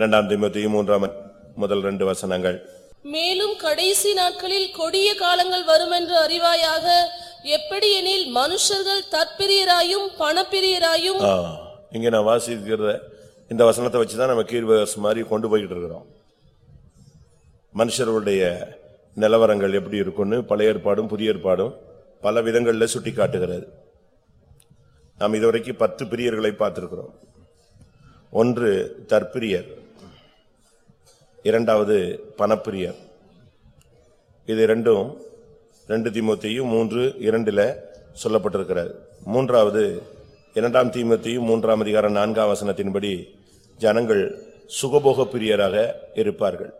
இரண்டாம் தீமோத்தேயு மூன்றாம் முதல் ரெண்டு வசனங்கள். மேலும் கடைசி நாட்களில் கொடிய காலங்கள் வருமென்று அறிவாயாக எப்படியெனில் மனுஷர்கள் தற்பிரியராயும் பணப்பிரியராயும் ஆ, இங்க நான் வாசிக்கிறத இந்த வசனத்தை வச்சுதான் நம்ம கீழ்வசம் மாதிரி கொண்டு போய்கிட்டு இருக்கிறோம். மனுஷர்களுடைய நிலவரங்கள் எப்படி இருக்கும்னு பழைய ஏற்பாடும் புதிய ஏற்பாடும் பல விதங்கள்ல சுட்டி காட்டுகிறது நாம் இதுவரைக்கும் பத்து பிரியர்களை பார்த்திருக்கிறோம். ஒன்று தற்பிரியர் இரண்டாவது பணப்பிரியர் இது ரெண்டும் ரெண்டு தீமத்தையும் மூன்று இரண்டில் சொல்லப்பட்டிருக்கிறது. மூன்றாவது இரண்டாம் தீமத்தையும் மூன்றாம் அதிகாரம் நான்காம் வசனத்தின்படி ஜனங்கள் சுகபோக பிரியராக இருப்பார்கள்.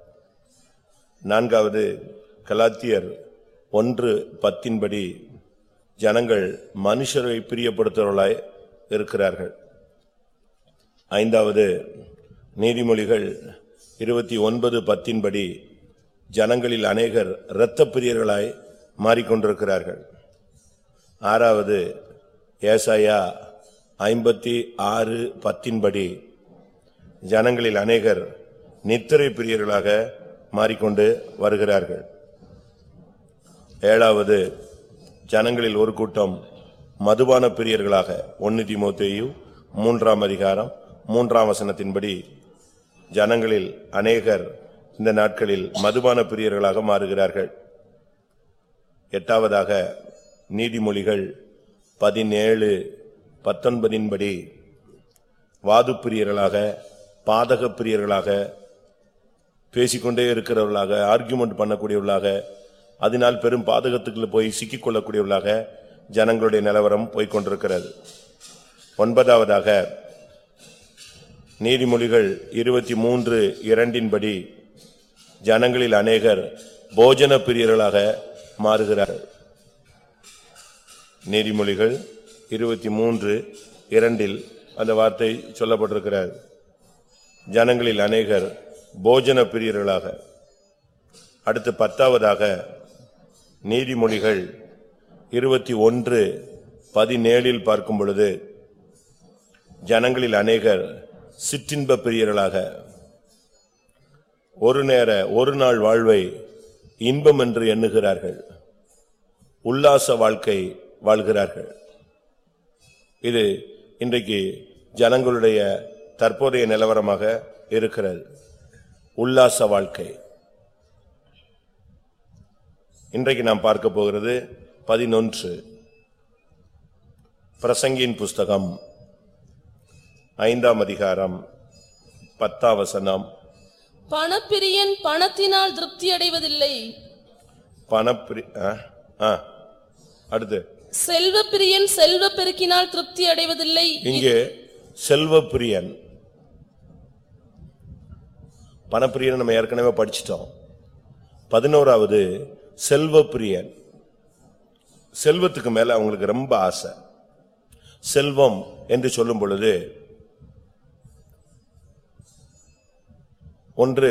நான்காவது கலாத்தியர் ஒன்று பத்தின்படி ஜனங்கள் மனுஷரை பிரியப்படுத்துவர்களாய் இருக்கிறார்கள். ஐந்தாவது நீதிமொழிகள் இருபத்தி ஒன்பது பத்தின்படி ஜனங்களில் அநேகர் இரத்த பிரியர்களாய் மாறிக்கொண்டிருக்கிறார்கள். ஆறாவது ஏசாயா ஐம்பத்தி ஆறு பத்தின்படி ஜனங்களில் அநேகர் நித்திரை பிரியர்களாக மாறிக்கொண்டு வருகிறார்கள். ஏழாவது ஜனங்களில் ஒரு கூட்டம் மதுபான பிரியர்களாக ஒன்னு தீமோத்தேயு மூன்றாம் அதிகாரம் மூன்றாம் வசனத்தின்படி ஜனங்களில் அநேகர் இந்த நாட்களில் மதுபான பிரியர்களாக மாறுகிறார்கள். எட்டாவதாக நீதிமொழிகள் பதினேழு பத்தொன்பதின்படி வாது பிரியர்களாக பாதக பிரியர்களாக பேசிக்கொண்டே இருக்கிறவர்களாக ஆர்கியூமெண்ட் பண்ணக்கூடியவர்களாக அதனால் பெரும் பாதகத்துக்குள்ள போய் சிக்கிக்கொள்ளக்கூடியவர்களாக ஜனங்களுடைய நிலவரம் போய்கொண்டிருக்கிறது ஒன்பதாவதாக நீதிமொழிகள் இருபத்தி மூன்று இரண்டின்படி ஜனங்களில் அநேகர் போஜன பிரியர்களாக மாறுகிறார்கள். நீதிமொழிகள் இருபத்தி மூன்று இரண்டில் அந்த வார்த்தை சொல்லப்பட்டிருக்கிறார். ஜனங்களில் அநேகர் போஜன பிரியர்களாக. அடுத்து பத்தாவதாக நீதிமொழிகள் இருபத்தி ஒன்று பதினேழில் பார்க்கும் பொழுது ஜனங்களில் அநேகர் சிற்றின்ப பிரியர்களாக ஒரு நேர ஒரு நாள் வாழ்வை இன்பம் என்று எண்ணுகிறார்கள். உல்லாச வாழ்க்கை வாழ்கிறார்கள். இது இன்றைக்கு ஜனங்களுடைய தற்போதைய நிலவரமாக இருக்கிறது. உல்லாச வாழ்க்கை. இன்றைக்கு நாம் பார்க்க போகிறது பதினொன்று. பிரசங்கின் புஸ்தகம் ஐந்தாம் அதிகாரம் பத்தாம் வசனம். பணப்பிரியன் பணத்தினால் திருப்தி அடைவதில்லை பணப்பிரி ஆ, ஆ. அடுத்து. செல்வப்பிரியன் செல்வ பெருக்கினால் திருப்தி அடைவதில்லை இங்கே செல்வப்பிரியன். பணப்பிரியன் நம்ம ஏற்கனவே படிச்சிட்டோம். பதினோராவது செல்வப்பிரியன். செல்வத்துக்கு மேல அவங்களுக்கு ரொம்ப ஆசை. செல்வம் என்று சொல்லும் பொழுது ஒன்று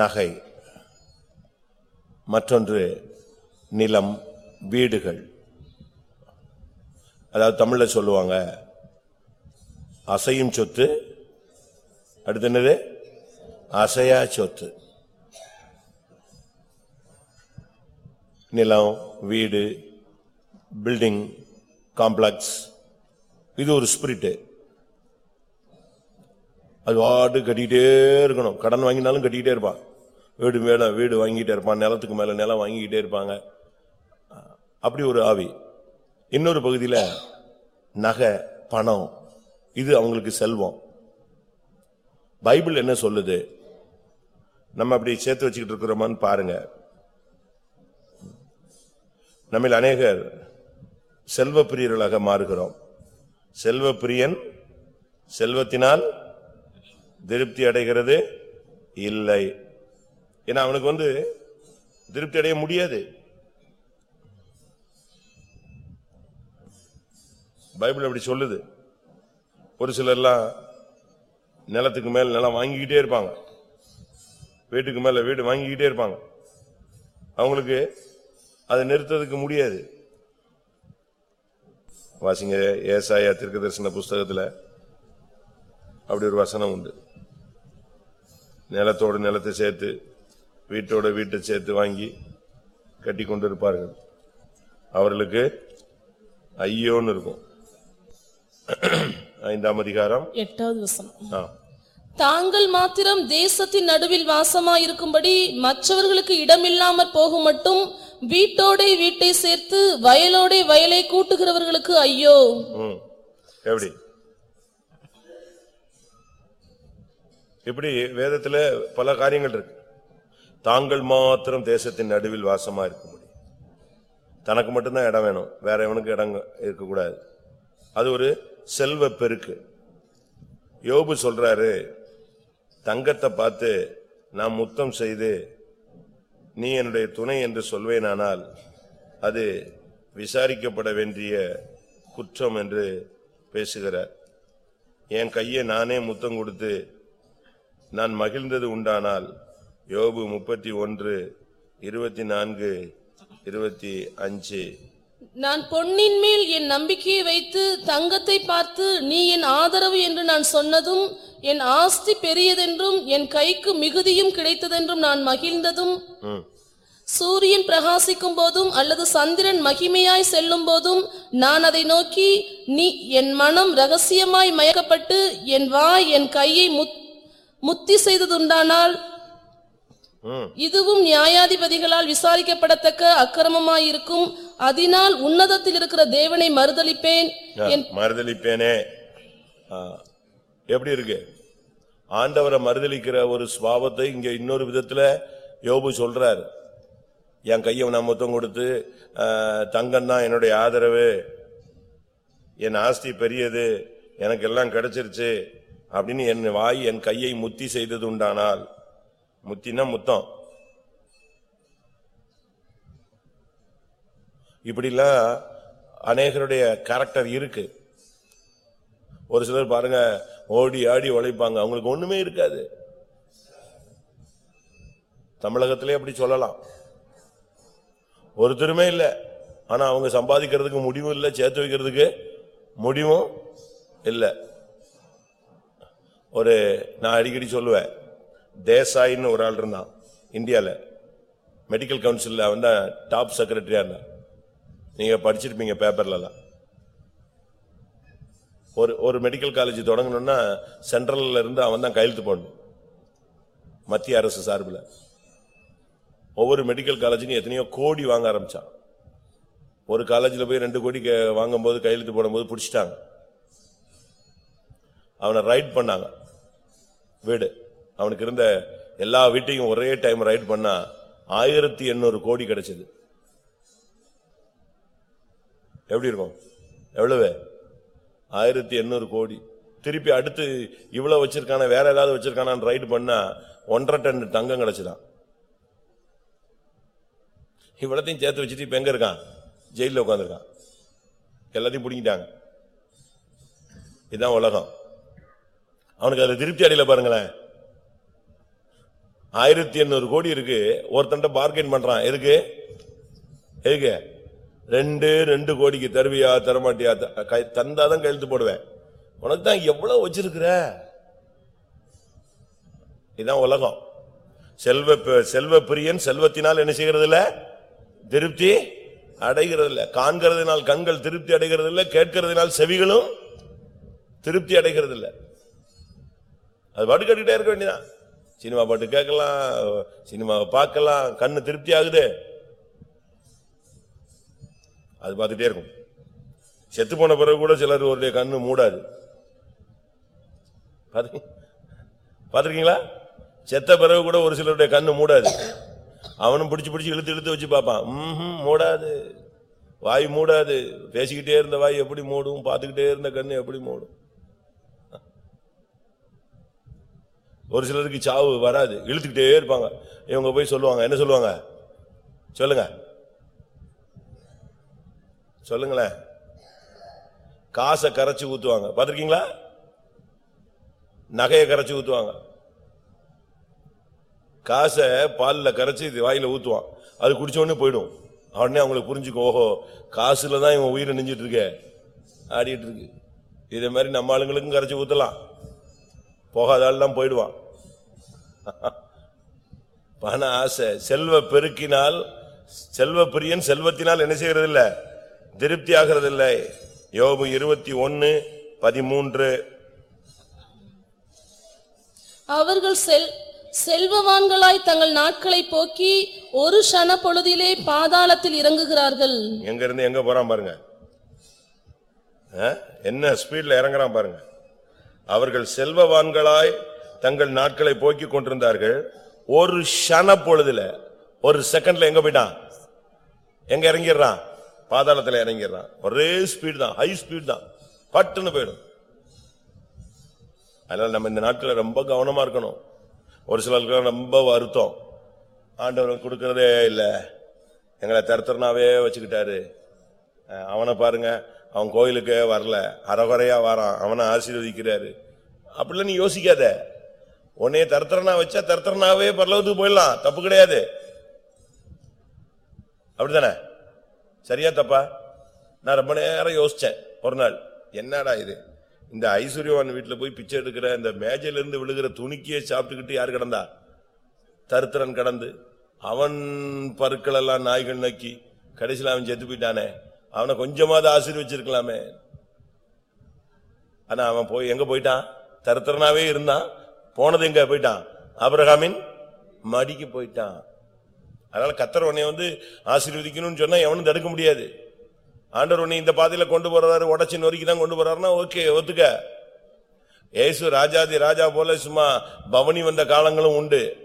நகை மற்றொன்று நிலம் வீடுகள். அதாவது தமிழில் சொல்லுவாங்க அசையும் சொத்து அடுத்து என்னது? அசையா சொத்து. நிலம் வீடு பில்டிங் காம்ப்ளெக்ஸ் இது ஒரு ஸ்பிரிட்டு அது வாட்டு கட்டிக்கிட்டே இருக்கணும். கடன் வாங்கினாலும் கட்டிக்கிட்டே இருப்பான் வீடு மேல வீடு வாங்கிட்டே இருப்பான். நிலத்துக்கு மேல நிலம் வாங்கிக்கிட்டே இருப்பாங்க. அப்படி ஒரு ஆவி. இன்னொரு பகுதியில் நகை பணம் இது அவங்களுக்கு செல்வம். பைபிள் என்ன சொல்லுது? நம்ம அப்படி சேர்த்து வச்சுக்கிட்டு இருக்கிறோமான்னு பாருங்க. நம்மில் அநேகர் செல்வ பிரியர்களாக மாறுகிறோம். செல்வ பிரியன் செல்வத்தினால் திருப்தி அடைகிறது? இல்லை. ஏன்னா அவனுக்கு வந்து திருப்தி அடைய முடியாது. பைபிள் அப்படி சொல்லுது. ஒரு சிலர்லாம் நிலத்துக்கு மேல் நிலம் வாங்கிக்கிட்டே இருப்பாங்க. வீட்டுக்கு மேல வீடு வாங்கிக்கிட்டே இருப்பாங்க. அவங்களுக்கு அதை நிறுத்ததுக்கு முடியாது. வாசிங்க ஏசாயா தீர்க்க தரிசன புஸ்தகத்தில் அப்படி ஒரு வசனம் உண்டு. நிலத்தோடு நிலத்தை சேர்த்து வீட்டோட வீட்டை சேர்த்து வாங்கி கட்டி கொண்டு இருப்பார்கள் அவர்களுக்கு ஐயோன்னு இருக்கும். ஐந்தாம் அதிகாரம். எட்டாவது வசனம். தாங்கள் மாத்திரம் தேசத்தின் நடுவில் வாசமாயிருக்கும்படி மற்றவர்களுக்கு இடமில்லாமற் போகும் மட்டும் வீட்டோடே வீட்டை சேர்த்து வயலோடே வயலை கூட்டுகிறவர்களுக்கு ஐயோ. எப்படி? இப்படி வேதத்துல பல காரியங்கள் இருக்கு. தாங்கள் மாத்திரம் தேசத்தின் நடுவில் வாசமா இருக்க முடியும். தனக்கு மட்டும்தான் இடம் வேணும். வேற எவனுக்கு இடம் இருக்கக்கூடாது அது ஒரு செல்வ பெருக்கு. யோபு சொல்றாரு தங்கத்தை பார்த்து நான் முத்தம் செய்து நீ என்னுடைய துணை என்று சொல்வேனானால் அது விசாரிக்கப்பட வேண்டிய குற்றம் என்று பேசுகிறார். என் கையை நானே முத்தம் கொடுத்து நான் மகிழ்ந்தது உண்டானால் யோபு முப்பத்தி ஒன்று இருபத்தி நான்கு இருபத்தி அஞ்சு. நான் பொன்னின் மேல் என் நம்பிக்கையை வைத்து தங்கத்தை பார்த்து நீ என் ஆதரவு என்று நான் சொன்னதும் என் ஆஸ்தி பெரியதென்றும் என் கைக்கு மிகுதியும் கிடைத்ததென்றும் நான் மகிழ்ந்ததும் சூரியன் பிரகாசிக்கும் போதும் அல்லது சந்திரன் மகிமையாய் செல்லும் போதும் நான் அதை நோக்கி நீ என் மனம் ரகசியமாய் மயக்கப்பட்டு என் வாய் என் கையை முத்- முத்தி செய்ததுண்டானால் இதுவும் நியாயாதிபதிகளால் விசாரிக்கப்படத்தக்க அக்கிரமமாயிருக்கும். அதனால் உன்னதத்தில் இருக்கிற தேவனை மறுதலிப்பேனே. ஆ. எப்படி இருக்கு? ஆண்டவரை மறுதலிக்கிற ஒரு சுவாபத்தை இங்க இன்னொரு விதத்துல யோபு சொல்றார். என் கையை நான் மொத்தம் கொடுத்து தங்கம் தான் என்னுடைய ஆதரவு. என் ஆஸ்தி பெரியது. எனக்கு எல்லாம் கிடைச்சிருச்சு. அப்படின்னு என் வாய் என் கையை முத்தி செய்தது உண்டானால் முத்தினா முத்தம். இப்படிலாம் அநேகருடைய கேரக்டர் இருக்கு. ஒரு சிலர் பாருங்க ஓடி ஆடி உழைப்பாங்க. அவங்களுக்கு ஒண்ணுமே இருக்காது. தமிழகத்திலே அப்படி சொல்லலாம். ஒருத்தருமே இல்லை. ஆனா அவங்க சம்பாதிக்கிறதுக்கு முடிவும் இல்லை சேர்த்து வைக்கிறதுக்கு முடிவும் இல்லை. ஒரு நான் அடிக்கடி சொல்லுவேன் தேசாயின்னு ஒரு ஆள் இருந்தான் இந்தியாவில் மெடிக்கல் கவுன்சிலில் அவன் தான் டாப் செக்ரட்டரியாக இருந்தான். நீங்கள் படிச்சிருப்பீங்க பேப்பர்லலாம் ஒரு ஒரு மெடிக்கல் காலேஜ் தொடங்கணும்னா சென்ட்ரலில் இருந்து அவன் தான் கையெழுத்து போடணும் மத்திய அரசு சார்பில். ஒவ்வொரு மெடிக்கல் காலேஜுக்கும் எத்தனையோ கோடி வாங்க ஆரம்பிச்சான். ஒரு காலேஜில் போய் ரெண்டு கோடி வாங்கும்போது கையெழுத்து போடும்போது பிடிச்சிட்டாங்க. அவனை ரைட் பண்ணாங்க. வீடு. அவனுக்கு இருந்த எல்லா வீட்டையும் ஒரே டைம் ரைட் பண்ணா ஆயிரத்தி எண்ணூறு கோடி கிடைச்சது. எப்படி இருக்கும்? எவ்வளவு? ஆயிரத்தி எண்ணூறு கோடி. திருப்பி அடுத்து இவ்வளவு வச்சிருக்கான வேற ஏதாவது வச்சிருக்கானான்னு ரைடு பண்ணா ஒன்றரை டன் தங்கம் கிடைச்சுதான். இவ்வளத்தையும் சேர்த்து வச்சுட்டு இப்ப எங்க இருக்கான்? ஜெயில உட்காந்துருக்கான் எல்லாத்தையும் பிடிங்கிட்டாங்க. இதுதான் உலகம். அவனுக்கு அதுல திருப்தி அடையில பாருங்களேன். ஆயிரத்தி எண்ணூறு கோடி இருக்கு. ஒருத்தன்ட்ட பார்கெயின் பண்றான். எதுக்கு? எதுக்கு? ரெண்டு ரெண்டு கோடிக்கு தருவியா தரமாட்டியா த- தந்தாதான் கையெழுத்து போடுவேன். உனக்கு தான் எவ்வளவு வச்சிருக்கிற? இதுதான் உலகம். செல்வ செல்வ பிரியன் செல்வத்தினால் என்ன செய்கிறது இல்ல திருப்தி அடைகிறது இல்ல காண்கிறதுனால் கண்கள் திருப்தி அடைகிறது இல்ல கேட்கிறதுனால் செவிகளும் திருப்தி அடைகிறது இல்லை அது பாட்டு கேட்டுக்கிட்டே இருக்க வேண்டியதான் சினிமா பாட்டு கேட்கலாம் சினிமாவை பார்க்கலாம் கண்ணு திருப்தி ஆகுது. அது பார்த்துட்டே இருக்கும். செத்து போன பிறகு கூட சிலர் ஒரு கண்ணு மூடாது. பார்த்துருக்கீங்களா? செத்த பிறகு கூட ஒரு சிலருடைய கண்ணு மூடாது. அவனும் பிடிச்சி பிடிச்சி இழுத்து இழுத்து வச்சு பார்ப்பான். ம்ஹும், மூடாது. வாய் மூடாது. பேசிக்கிட்டே இருந்த வாய் எப்படி மூடும்? பார்த்துக்கிட்டே இருந்த கண்ணு எப்படி மூடும்? ஒரு சிலருக்கு சாவு வராது. இழுத்துக்கிட்டே இருப்பாங்க. இவங்க போய் சொல்லுவாங்க. என்ன சொல்லுவாங்க? சொல்லுங்க. சொல்லுங்களேன் காசை கரைச்சு ஊத்துவாங்க. பார்த்துருக்கீங்களா? நகையை கரைச்சி ஊத்துவாங்க. காசை பாலில் கரைச்சி இது வாயில ஊத்துவான். அது குடிச்சோடனே போயிடும். உடனே அவங்களுக்கு புரிஞ்சுக்கும் ஓஹோ காசுல தான் இவன் உயிரை நெஞ்சிட்டு இருக்க. ஆடிட்டு இருக்கு. இதே மாதிரி நம்ம ஆளுங்களுக்கும் கரைச்சி ஊத்தலாம். போகாத ஆள் தான் போயிடுவான். பண ஆசை. செல்வ பெருக்கினால் செல்வ பிரியன் செல்வத்தினால் என்ன செய்யறது இல்ல திருப்தி ஆகிறது இல்லை யோபு இருபத்தி ஒன்னு பதிமூன்று. அவர்கள் செல் செல்வவான்களாய் தங்கள் நாட்களை போக்கி ஒரு ஷண பொழுதிலே பாதாளத்தில் இறங்குகிறார்கள். எங்க இருந்து எங்க போறான் பாருங்க? என்ன ஸ்பீட்ல இறங்குறான் பாருங்க. அவர்கள் செல்வவான்களாய் தங்கள் நாட்களை போக்கிக் கொண்டிருந்தார்கள். ஒரு ஷன பொழுதுல ஒரு செகண்ட்ல எங்க போயிட்டான்? எங்க இறங்கிடுறான்? பாதாளத்தில் இறங்கிடுறான். ஒரே ஸ்பீட் தான் ஹை ஸ்பீட் தான். பட்டுன்னு போயிடும். அதனால நம்ம இந்த நாட்களில் ரொம்ப கவனமா இருக்கணும். ஒரு சிலருக்கு ரொம்ப வருத்தம். ஆண்டவர் கொடுக்கறதே இல்லை. எங்களை தரத்தரனாவே வச்சுக்கிட்டாரு. அவனை பாருங்க அவன் கோயிலுக்கு வரல. அறகுறையா வரான். அவனை ஆசீர்வதிக்கிறாரு. அப்படிலாம் நீ யோசிக்காத. உன்னைய தரத்தரனா வச்சா தரத்தரனாவே பரலவத்துக்கு போயிடலாம். தப்பு கிடையாது. அப்படித்தானே? சரியா தப்பா? நான் ரொம்ப நேரம் யோசிச்சேன். ஒரு நாள். என்னடா இது? இந்த ஐஸ்வர்யவான் வீட்டில் போய் பிச்சை எடுக்கிற இந்த மேஜையில இருந்து விழுகிற துணிக்கியே சாப்பிட்டுக்கிட்டு யார் கிடந்தா? தருத்திரன் கடந்து அவன் பருக்கள் எல்லாம் நாய்கள் நக்கி கடைசியில் அவன் செத்து போயிட்டானே. அவனை கொஞ்சமாவது ஆசீர்வச்சிருக்கலாமே. ஆனா அவன் போய் எங்க போயிட்டான்? தருத்திரனாவே இருந்தான். போனது எங்க? போயிட்டான். அப்ரஹாமின் மடிக்கு போயிட்டான். அதனால கத்தர் உன்னை வந்து ஆசீர்வதிக்கணும்னு சொன்னா எவனும் தடுக்க முடியாது. ஆண்டவர் உன்னை இந்த பாதையில கொண்டு போறாரு உடச்சி நொறுக்கி தான் கொண்டு போறாருன்னா ஓகே ஒத்துக்க. ஏசு ராஜாதி ராஜா போல சும்மா பவனி வந்த காலங்களும் உண்டு.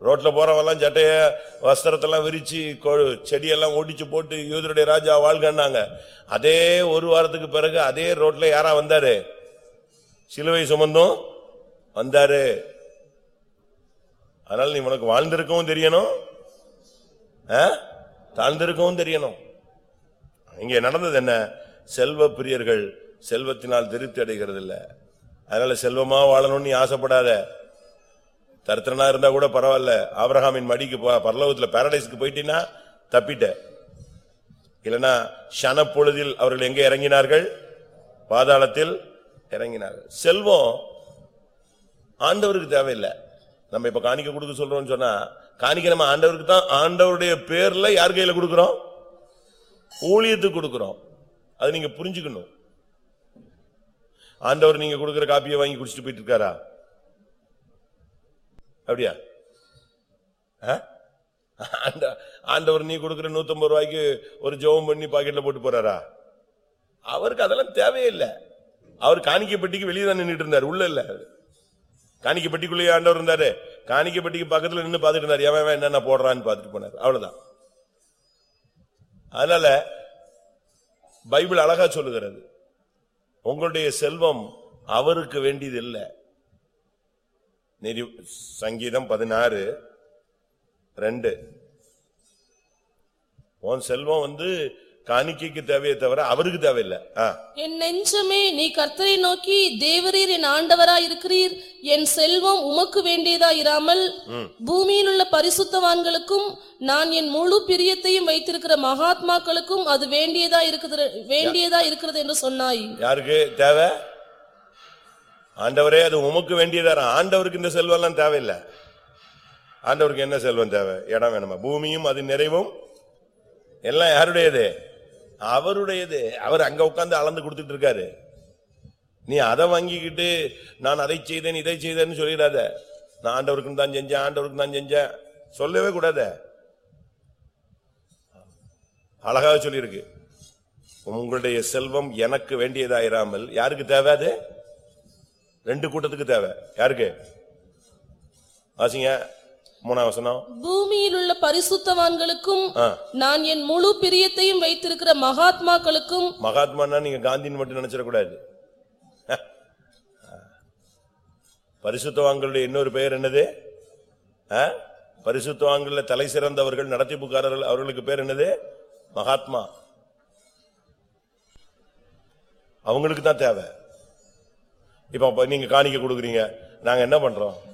ரோட்ல போறவெல்லாம் சட்டைய வஸ்திரத்தெல்லாம் விரிச்சு கொ- செடியெல்லாம் ஒடிச்சு போட்டு யூதருடைய ராஜா வாழ்கன்னாங்க. அதே ஒரு வாரத்துக்கு பிறகு அதே ரோட்ல யாரா வந்தாரு? சிலுவை சுமந்தும் வந்தாரு. அதனால நீ உனக்கு வாழ்ந்திருக்கவும் தெரியணும். ஆ? தாழ்ந்திருக்கவும் தெரியணும். இங்கே நடந்தது என்ன? செல்வ பிரியர்கள் செல்வத்தினால் திருப்தி அடைகிறது இல்லை அதனால செல்வமா வாழணும்னு ஆசைப்படாத. தருத்திரனா இருந்தா கூட பரவாயில்ல. ஆப்ரஹாமின் மடிக்கு பரலோகத்தில் பரலோகத்துல பாரடைஸ்க்கு போயிட்டீன்னா தப்பிட்ட. இல்லனா ஷனப்பொழுதில் அவர்கள் எங்கே இறங்கினார்கள்? பாதாளத்தில் இறங்கினார்கள். செல்வம் ஆண்டவருக்கு தேவையில்லை. நம்ம இப்ப காணிக்க கொடுக்க சொல்றோம்னு சொன்னா காணிக்க நம்ம ஆண்டவருக்கு தான் ஆண்டவருடைய பேர்ல யார் கையில கொடுக்கிறோம்? ஊழியத்துக்கு கொடுக்கிறோம். அது நீங்க புரிஞ்சுக்கணும். ஆண்டவர் நீங்க கொடுக்கிற காப்பியை வாங்கி குடிச்சிட்டு போயிட்டு இருக்காரா? அப்படியா? ஆ? ஆண்டவர் நீ கொடுக்கிற நூத்தம்பது ரூபாய்க்கு ஒரு ஜெபம் பண்ணி பாக்கெட்ல போட்டு போறாரா? அவருக்கு அதெல்லாம் தேவையில்லை அவர் காணிக்கை பெட்டிக்கு வெளியே தான் நின்றுட்டு இருந்தார். உள்ள இல்ல காணிக்கை பெட்டிக்குள்ளேயே ஆண்டவர் இருந்தாரு. காணிக்கை பெட்டிக்கு பக்கத்துல நின்று பார்த்துட்டு இருந்தார். எவன் எவன் என்னென்ன போடுறான்னு பார்த்துட்டு போனார். அவ்வளவுதான். அதனால பைபிள் அழகா சொல்லுகிறது. உங்களுடைய செல்வம் அவருக்கு வேண்டியது இல்லை நெறி- சங்கீதம் பதினாறு ரெண்டு. உன் செல்வம் வந்து காணிக்கைக்கு தேவையே தவிர அவருக்கு தேவையில்லை. என் நெஞ்சமே நீ கர்த்தரை நோக்கி தேவரீர் என் ஆண்டவராய் இருக்கிறீர் என் செல்வம் உமக்கு வேண்டியதா இராமல் பூமியில் உள்ள பரிசுத்தவான்களுக்கும் நான் என் முழு பிரியத்தையும் வைத்திருக்கிற மகாத்மாக்களுக்கும் அது வேண்டியதா இருக்குது வேண்டியதா இருக்கிறது என்று சொன்னாய். யாருக்கு தேவை? ஆண்டவரே அது உமக்கு வேண்டியதாரா ஆண்டவருக்கு இந்த செல்வம் எல்லாம் தேவையில்லை. ஆண்டவருக்கு என்ன செல்வம் தேவை? இடம் வேணுமா? பூமியும் அது நிறைவும் எல்லாம் யாருடையது? அவருடையது. அவர் அங்க உட்காந்து அளந்து கொடுத்துட்டு இருக்காரு. நீ அதை வாங்கிக்கிட்டு நான் அதை செய்தேன் இதை செய்தேன்னு சொல்லிடாத. நான் ஆண்டவருக்கு தான் செஞ்சேன் ஆண்டவருக்கு தான் செஞ்சேன். சொல்லவே கூடாத. அழகாக சொல்லியிருக்கு. உங்களுடைய செல்வம் எனக்கு வேண்டியதாயிராமல் யாருக்கு தேவை அது? ரெண்டு கூட்டத்துக்கு தேவை. யாருக்கு? வாசிங்க. மூணாம் வசனம். பூமியில் உள்ள பரிசுத்தவான்களுக்கும். நான் என் முழு பிரியத்தையும் வைத்திருக்கிற மகாத்மாக்களுக்கும் மகாத்மான்னா நீங்க காந்தின்னு மட்டும் நினைச்சிடக்கூடாது பரிசுத்தவான்களுடைய இன்னொரு பெயர் என்னது? ஆ? பரிசுத்தவான்கள்ல தலை சிறந்தவர்கள் நடத்திப்புக்காரர்கள் அவர்களுக்கு பேர் என்னது? மகாத்மா. அவங்களுக்கு தான் தேவை. இப்ப நீங்க காணிக்க கொடுக்குறீங்க. நாங்க என்ன பண்றோம்?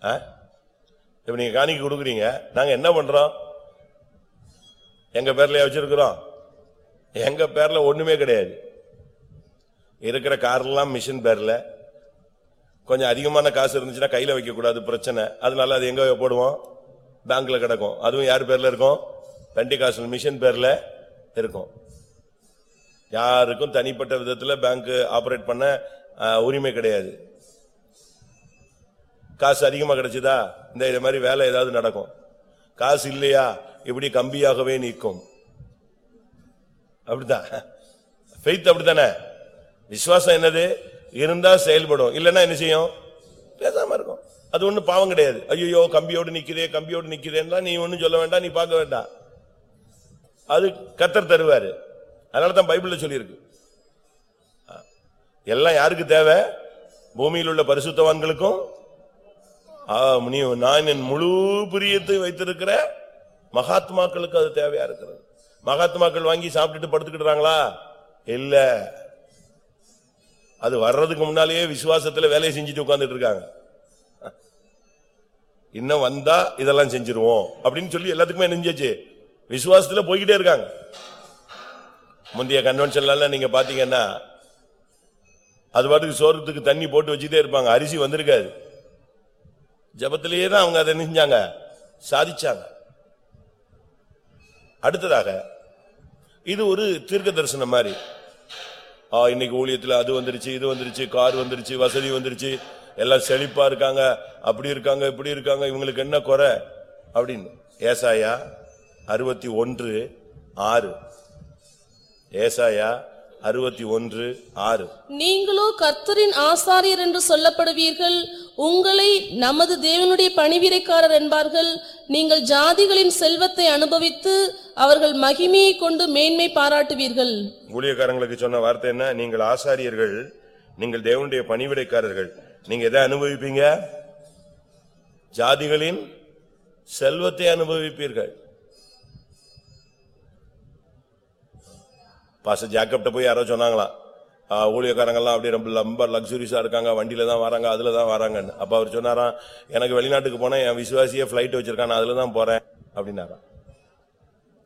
இப்போ நீங்கள் காணிக்க கொடுக்குறீங்க. நாங்கள் என்ன பண்ணுறோம் எங்கள் பேரில் வச்சிருக்கிறோம். எங்கள் பேரில் ஒன்றுமே கிடையாது. இருக்கிற கார்லாம் மிஷின் பேரில். கொஞ்சம் அதிகமான காசு இருந்துச்சுன்னா கையில் வைக்கக்கூடாது பிரச்சனை. அதனால அது எங்கே போடுவோம்? பேங்க்கில் கிடக்கும். அதுவும் யார் பேரில் இருக்கும்? வண்டி காசு மிஷின் பேரில் இருக்கும். யாருக்கும் தனிப்பட்ட விதத்தில் பேங்க் ஆப்ரேட் பண்ண உரிமை கிடையாது. காசு அதிகமா கிடைச்சதா? இந்த இது மாதிரி வேலை ஏதாவது நடக்கும். காசு இல்லையா? இப்படி கம்பியாகவே நிற்கும் அப்படிதான் ஃபெய்த் அப்படித்தானே? விசுவாசம் என்னது? இருந்தா செயல்படும். இல்லைன்னா என்ன செய்யும்? பேசாம இருக்கும். அது ஒன்றும் பாவம் கிடையாது. ஐயோ கம்பியோடு நிக்கிறே கம்பியோடு நிக்கிறேன்னா நீ ஒன்றும் சொல்ல வேண்டாம் நீ பார்க்க வேண்டாம். அது கத்தர் தருவாரு. அதனால தான் பைபிள்ல சொல்லியிருக்கு. எல்லாம் யாருக்கு தேவை? பூமியில் உள்ள பரிசுத்தவான்களுக்கும் நீ நான் என் முழு பிரியத்தை வைத்திருக்கிற மகாத்மாக்களுக்கு அது தேவையா இருக்கிறது. மகாத்மாக்கள் வாங்கி சாப்பிட்டுட்டு படுத்துக்கிட்டுறாங்களா இல்ல. அது வர்றதுக்கு முன்னாலேயே விசுவாசத்துல வேலையை செஞ்சுட்டு உட்காந்துட்டு இருக்காங்க. இன்னும் வந்தா இதெல்லாம் செஞ்சிருவோம் அப்படின்னு சொல்லி எல்லாத்துக்குமே நெஞ்சாச்சு விசுவாசத்துல போய்கிட்டே இருக்காங்க. முந்தைய கன்வென்ஷன்ல நீங்க பாத்தீங்கன்னா அது பாட்டுக்கு சோரத்துக்கு தண்ணி போட்டு வச்சுட்டே இருப்பாங்க. அரிசி வந்திருக்காது. ஜபத்திலேயே தான் அவங்க அதை செஞ்சாங்க சாதிச்சாங்க. அடுத்ததாக இது ஒரு தீர்க்க தரிசனம் மாதிரி. ஆ, இன்னைக்கு ஊழியத்தில் அது வந்துருச்சு இது வந்துருச்சு கார் வந்துருச்சு வசதி வந்துருச்சு எல்லாம் செழிப்பா இருக்காங்க அப்படி இருக்காங்க இப்படி இருக்காங்க இவங்களுக்கு என்ன குறை? அப்படின்னு. ஏசாயா அறுபத்தி ஒன்று ஆறு. ஏசாயா அறுபத்தி ஒன்று ஆறு. நீங்களோ கர்த்தரின் ஆசாரியர் என்று சொல்லப்படுவீர்கள். உங்களை நமது தேவனுடைய பணிவிரைக்காரர் என்பார்கள். நீங்கள் ஜாதிகளின் செல்வத்தை அனுபவித்து அவர்கள் மகிமையை கொண்டு மேன்மை பாராட்டுவீர்கள். ஊழியக்காரங்களுக்கு சொன்ன வார்த்தை என்ன? நீங்கள் ஆசாரியர்கள் நீங்கள் தேவனுடைய பணிவிடைக்காரர்கள். நீங்க எதை அனுபவிப்பீங்க? ஜாதிகளின் செல்வத்தை அனுபவிப்பீர்கள். பாச ஜாக்கப்ட போய் யாரோ சொன்னாங்களாம் ஊழியக்காரங்கெல்லாம் அப்படியே ரொம்ப ரொம்ப லக்ஸுரிஸா இருக்காங்க வண்டியில தான் வராங்க அதுல தான் வராங்கன்னு. அப்ப அவர் சொன்னாராம் எனக்கு வெளிநாட்டுக்கு போனேன் என் விசுவாசியே பிளைட் வச்சிருக்கான் நான் அதுல தான் போறேன். அப்படின்னாராம்.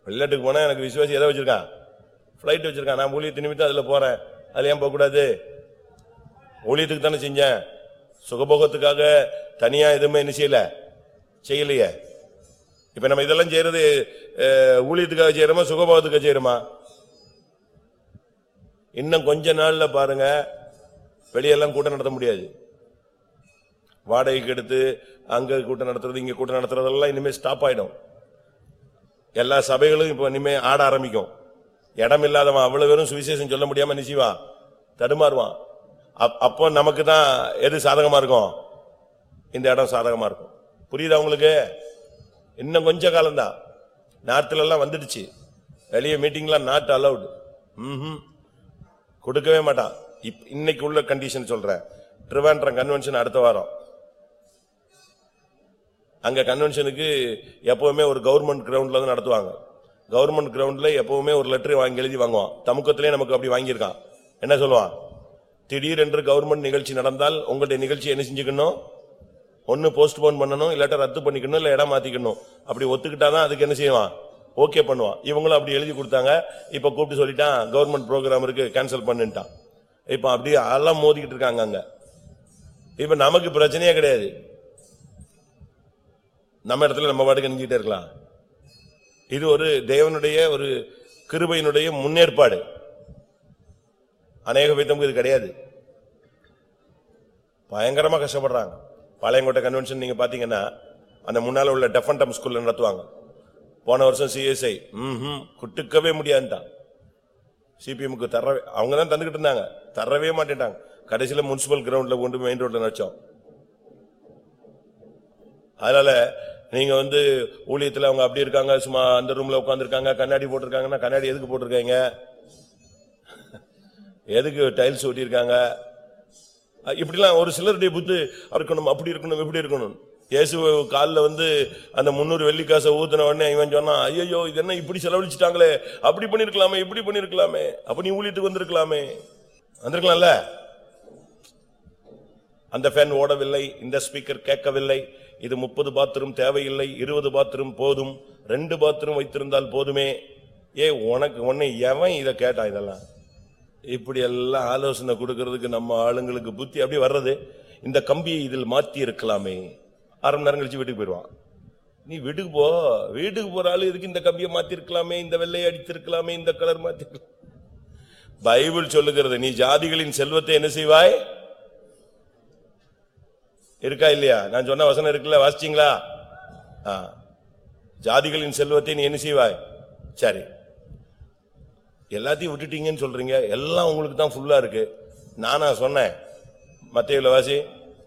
வெளிநாட்டுக்கு போனா எனக்கு விசுவாசி எதை வச்சிருக்கான்? பிளைட் வச்சிருக்கான். நான் ஊழியத்தை நிமித்தம் அதுல போறேன். அதுல ஏன் போக கூடாது ஊழியத்துக்கு தானே செஞ்சேன். சுகபோகத்துக்காக தனியா எதுவுமே என்ன செய்யல? செய்யலையே. இப்ப நம்ம இதெல்லாம் செய்யறது ஊழியத்துக்காக செய்யறோமா சுகபோகத்துக்காக செய்யறோமா? இன்னும் கொஞ்ச நாள்ல பாருங்க வெளியெல்லாம் கூட்டம் நடத்த முடியாது. வாடகைக்கு எடுத்து அங்க கூட்டம் நடத்துறது இங்க கூட்டம் நடத்துறதெல்லாம் இனிமே ஸ்டாப் ஆயிடும். எல்லா சபைகளும் இப்ப இனிமே ஆட ஆரம்பிக்கும். இடம் இல்லாதவன் அவ்வளவு பேரும் சுவிசேஷம் சொல்ல முடியாம நிச்சயவான் தடுமாறுவான். அப்போ நமக்கு தான் எது சாதகமா இருக்கும்? இந்த இடம் சாதகமா இருக்கும். புரியுதா உங்களுக்கு? இன்னும் கொஞ்ச காலம்தான். நார்த்ல எல்லாம் வந்துடுச்சு. வெளியே மீட்டிங்லாம் நாட் அலவுட் ம் கொடுக்கவே மாட்டான். இப்- இன்னைக்கு உள்ள கண்டிஷன் சொல்றேன். ட்ரிவாண்ட்ரம் கன்வென்ஷன் அடுத்த வாரம். அங்க கன்வென்ஷனுக்கு எப்பவுமே ஒரு கவர்மெண்ட் கிரவுண்ட்ல தான் நடத்துவாங்க. கவர்மெண்ட் கிரவுண்ட்ல எப்பவுமே ஒரு லெட்டர் வாங்கி எழுதி வாங்குவான். தமுக்கத்திலே நமக்கு அப்படி வாங்கியிருக்கான். என்ன சொல்லுவான்? திடீரென்று கவர்மெண்ட் நிகழ்ச்சி நடந்தால் உங்களுடைய நிகழ்ச்சி என்ன செஞ்சுக்கணும்? ஒன்னு போஸ்ட்போன் பண்ணணும் இல்லாட்ட ரத்து பண்ணிக்கணும் இல்ல இடம் மாத்திக்கணும். அப்படி ஒத்துக்கிட்டாதான் அதுக்கு என்ன செய்வான்? ஓகே பண்ணுவான். இவங்களும் அப்படி எழுதி கொடுத்தாங்க. இப்ப கூப்பிட்டு சொல்லிட்டான் கவர்மெண்ட் ப்ரோக்ராம் இருக்கு கேன்சல் பண்ணிட்டான் இப்ப அப்படியே எல்லாம் மோதிக்கிட்டு இருக்காங்க அங்க. இப்ப நமக்கு பிரச்சனையே கிடையாது. நம்ம இடத்துல நம்ம பாட்டுக்கு நினைச்சிட்டே இருக்கலாம். இது ஒரு தேவனுடைய ஒரு கிருபையினுடைய முன்னேற்பாடு. அநேக பேத்தமுக்கு இது கிடையாது. பயங்கரமா கஷ்டப்படுறாங்க. பாளையங்கோட்டை கன்வென்ஷன் நீங்க பாத்தீங்கன்னா அந்த முன்னால உள்ள டெஃபன் அண்ட் டம் ஸ்கூல்ல நடத்துவாங்க. போன வருஷம் சிஎஸ்ஐ ம் குட்டுக்கவே முடியாதுட்டான் சிபிஎம்க்கு தரவே அவங்க தான் தந்துகிட்டு இருந்தாங்க. தரவே மாட்டேன்ட்டாங்க. கடைசியில் முனிசிபல் கிரவுண்டில் கொண்டு மெயின் ரோட்டில் நினச்சோம் அதனால நீங்கள் வந்து ஊழியத்தில் அவங்க அப்படி இருக்காங்க சும்மா அந்த ரூமில் உட்காந்துருக்காங்க கண்ணாடி போட்டிருக்காங்கன்னா கண்ணாடி எதுக்கு போட்டிருக்காங்க? எதுக்கு டைல்ஸ் ஒட்டியிருக்காங்க? இப்படிலாம் ஒரு சிலருடைய புத்து இருக்கணும் அப்படி இருக்கணும் இப்படி இருக்கணும் இயேசு காலில் வந்து அந்த முந்நூறு வெள்ளிக்காசை ஊத்துன உடனே இவன் சொன்னான் ஐயோ இது என்ன இப்படி செலவழிச்சிட்டாங்களே? அப்படி பண்ணிருக்கலாமே இப்படி பண்ணிருக்கலாமே. அப்ப நீ ஊழியத்துக்கு வந்திருக்கலாமே. வந்திருக்கலாம்ல? அந்த ஃபேன் ஓடவில்லை இந்த ஸ்பீக்கர் கேட்கவில்லை. இது முப்பது பாத்ரூம் தேவையில்லை இருபது பாத்ரூம் போதும் ரெண்டு பாத்ரூம் வைத்திருந்தால் போதுமே. ஏ உனக்கு உன்னை எவன் இதை கேட்டான் இதெல்லாம்? இப்படி எல்லாம் ஆலோசனை கொடுக்கறதுக்கு நம்ம ஆளுங்களுக்கு புத்தி அப்படி வர்றது? இந்த கம்பியை இதில் மாற்றி இருக்கலாமே. அரை மணி நேரம் கழிச்சு வீட்டுக்கு போயிடுவான். நீ வீட்டுக்கு போ. வீட்டுக்கு போற ஆளு எதுக்கு இந்த கம்பியை மாத்திருக்கலாமே இந்த வெள்ளையை அடித்திருக்கலாமே இந்த கலர் மாத்திருக்கலாம்? பைபிள் சொல்லுகிறது நீ ஜாதிகளின் செல்வத்தை என்ன செய்வாய்? இருக்கா இல்லையா? நான் சொன்ன வசனம் இருக்குல்ல வாசிச்சீங்களா? ஆ. ஜாதிகளின் செல்வத்தை நீ என்ன செய்வாய்? சரி. எல்லாத்தையும் விட்டுட்டீங்கன்னு சொல்றீங்க. எல்லாம் உங்களுக்கு தான் ஃபுல்லா இருக்கு. நானா சொன்னேன். மத்திய வாசி.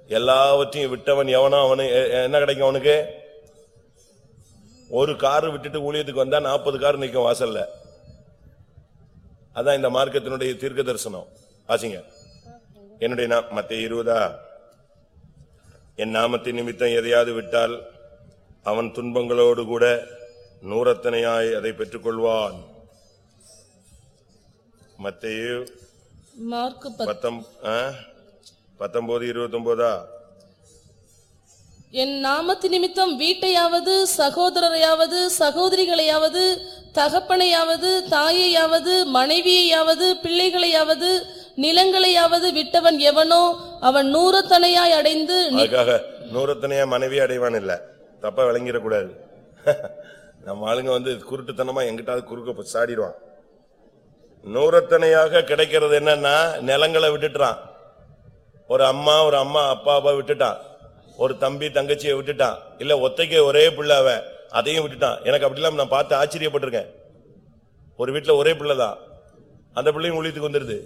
எல்லாவற்றையும் விட்டவன் எவனோ அவனு என்ன கிடைக்கும் அவனுக்கு? ஒரு கார் விட்டுட்டு ஊழியத்துக்கு வந்தா நாற்பது கார் நிக்கும் வாசல்ல. அதான் இந்த மார்க்கத்தினுடைய தீர்க்க தரிசனம் வாசிங்க. என்னுடைய மத்திய இருபதா? என் நாமத்தின் நிமித்தம் எதையாவது விட்டால் அவன் துன்பங்களோடு கூட நூறத்தனையாய் அதை பெற்றுக்கொள்வான். மத்தேயு மார்க்கு? பத்தொன்பது இருபத்தொன்பதா? என் நாமத்து நிமித்தம் வீட்டையாவது சகோதரரையாவது சகோதரிகளையாவது தகப்பனையாவது தாயையாவது மனைவியையாவது பிள்ளைகளையாவது நிலங்களையாவது விட்டவன் எவனோ அவன் நூறத்தனையாய் அடைந்து அதுக்காக நூறத்தனையா மனைவி அடைவான் இல்ல. தப்பா விளங்கிடக்கூடாது நம்ம ஆளுங்க வந்து குருட்டுத்தனமா எங்கிட்டாவது குறுக்க சாடிடுவான். நூறத்தனையாக கிடைக்கிறது என்னன்னா நிலங்களை விட்டுட்டான் ஒரு அம்மா ஒரு அம்மா அப்பா அப்பா விட்டுட்டான். ஒரு தம்பி தங்கச்சியை விட்டுட்டான். இல்ல ஒத்தைக்கு ஒரே பிள்ளை அவன் அதையும் விட்டுட்டான். எனக்கு அப்படிலாம் நான் பார்த்து ஆச்சரியப்பட்டிருக்கேன். ஒரு வீட்டில் ஒரே பிள்ளை தான் அந்த பிள்ளையும் ஊழியத்துக்கு வந்துருது.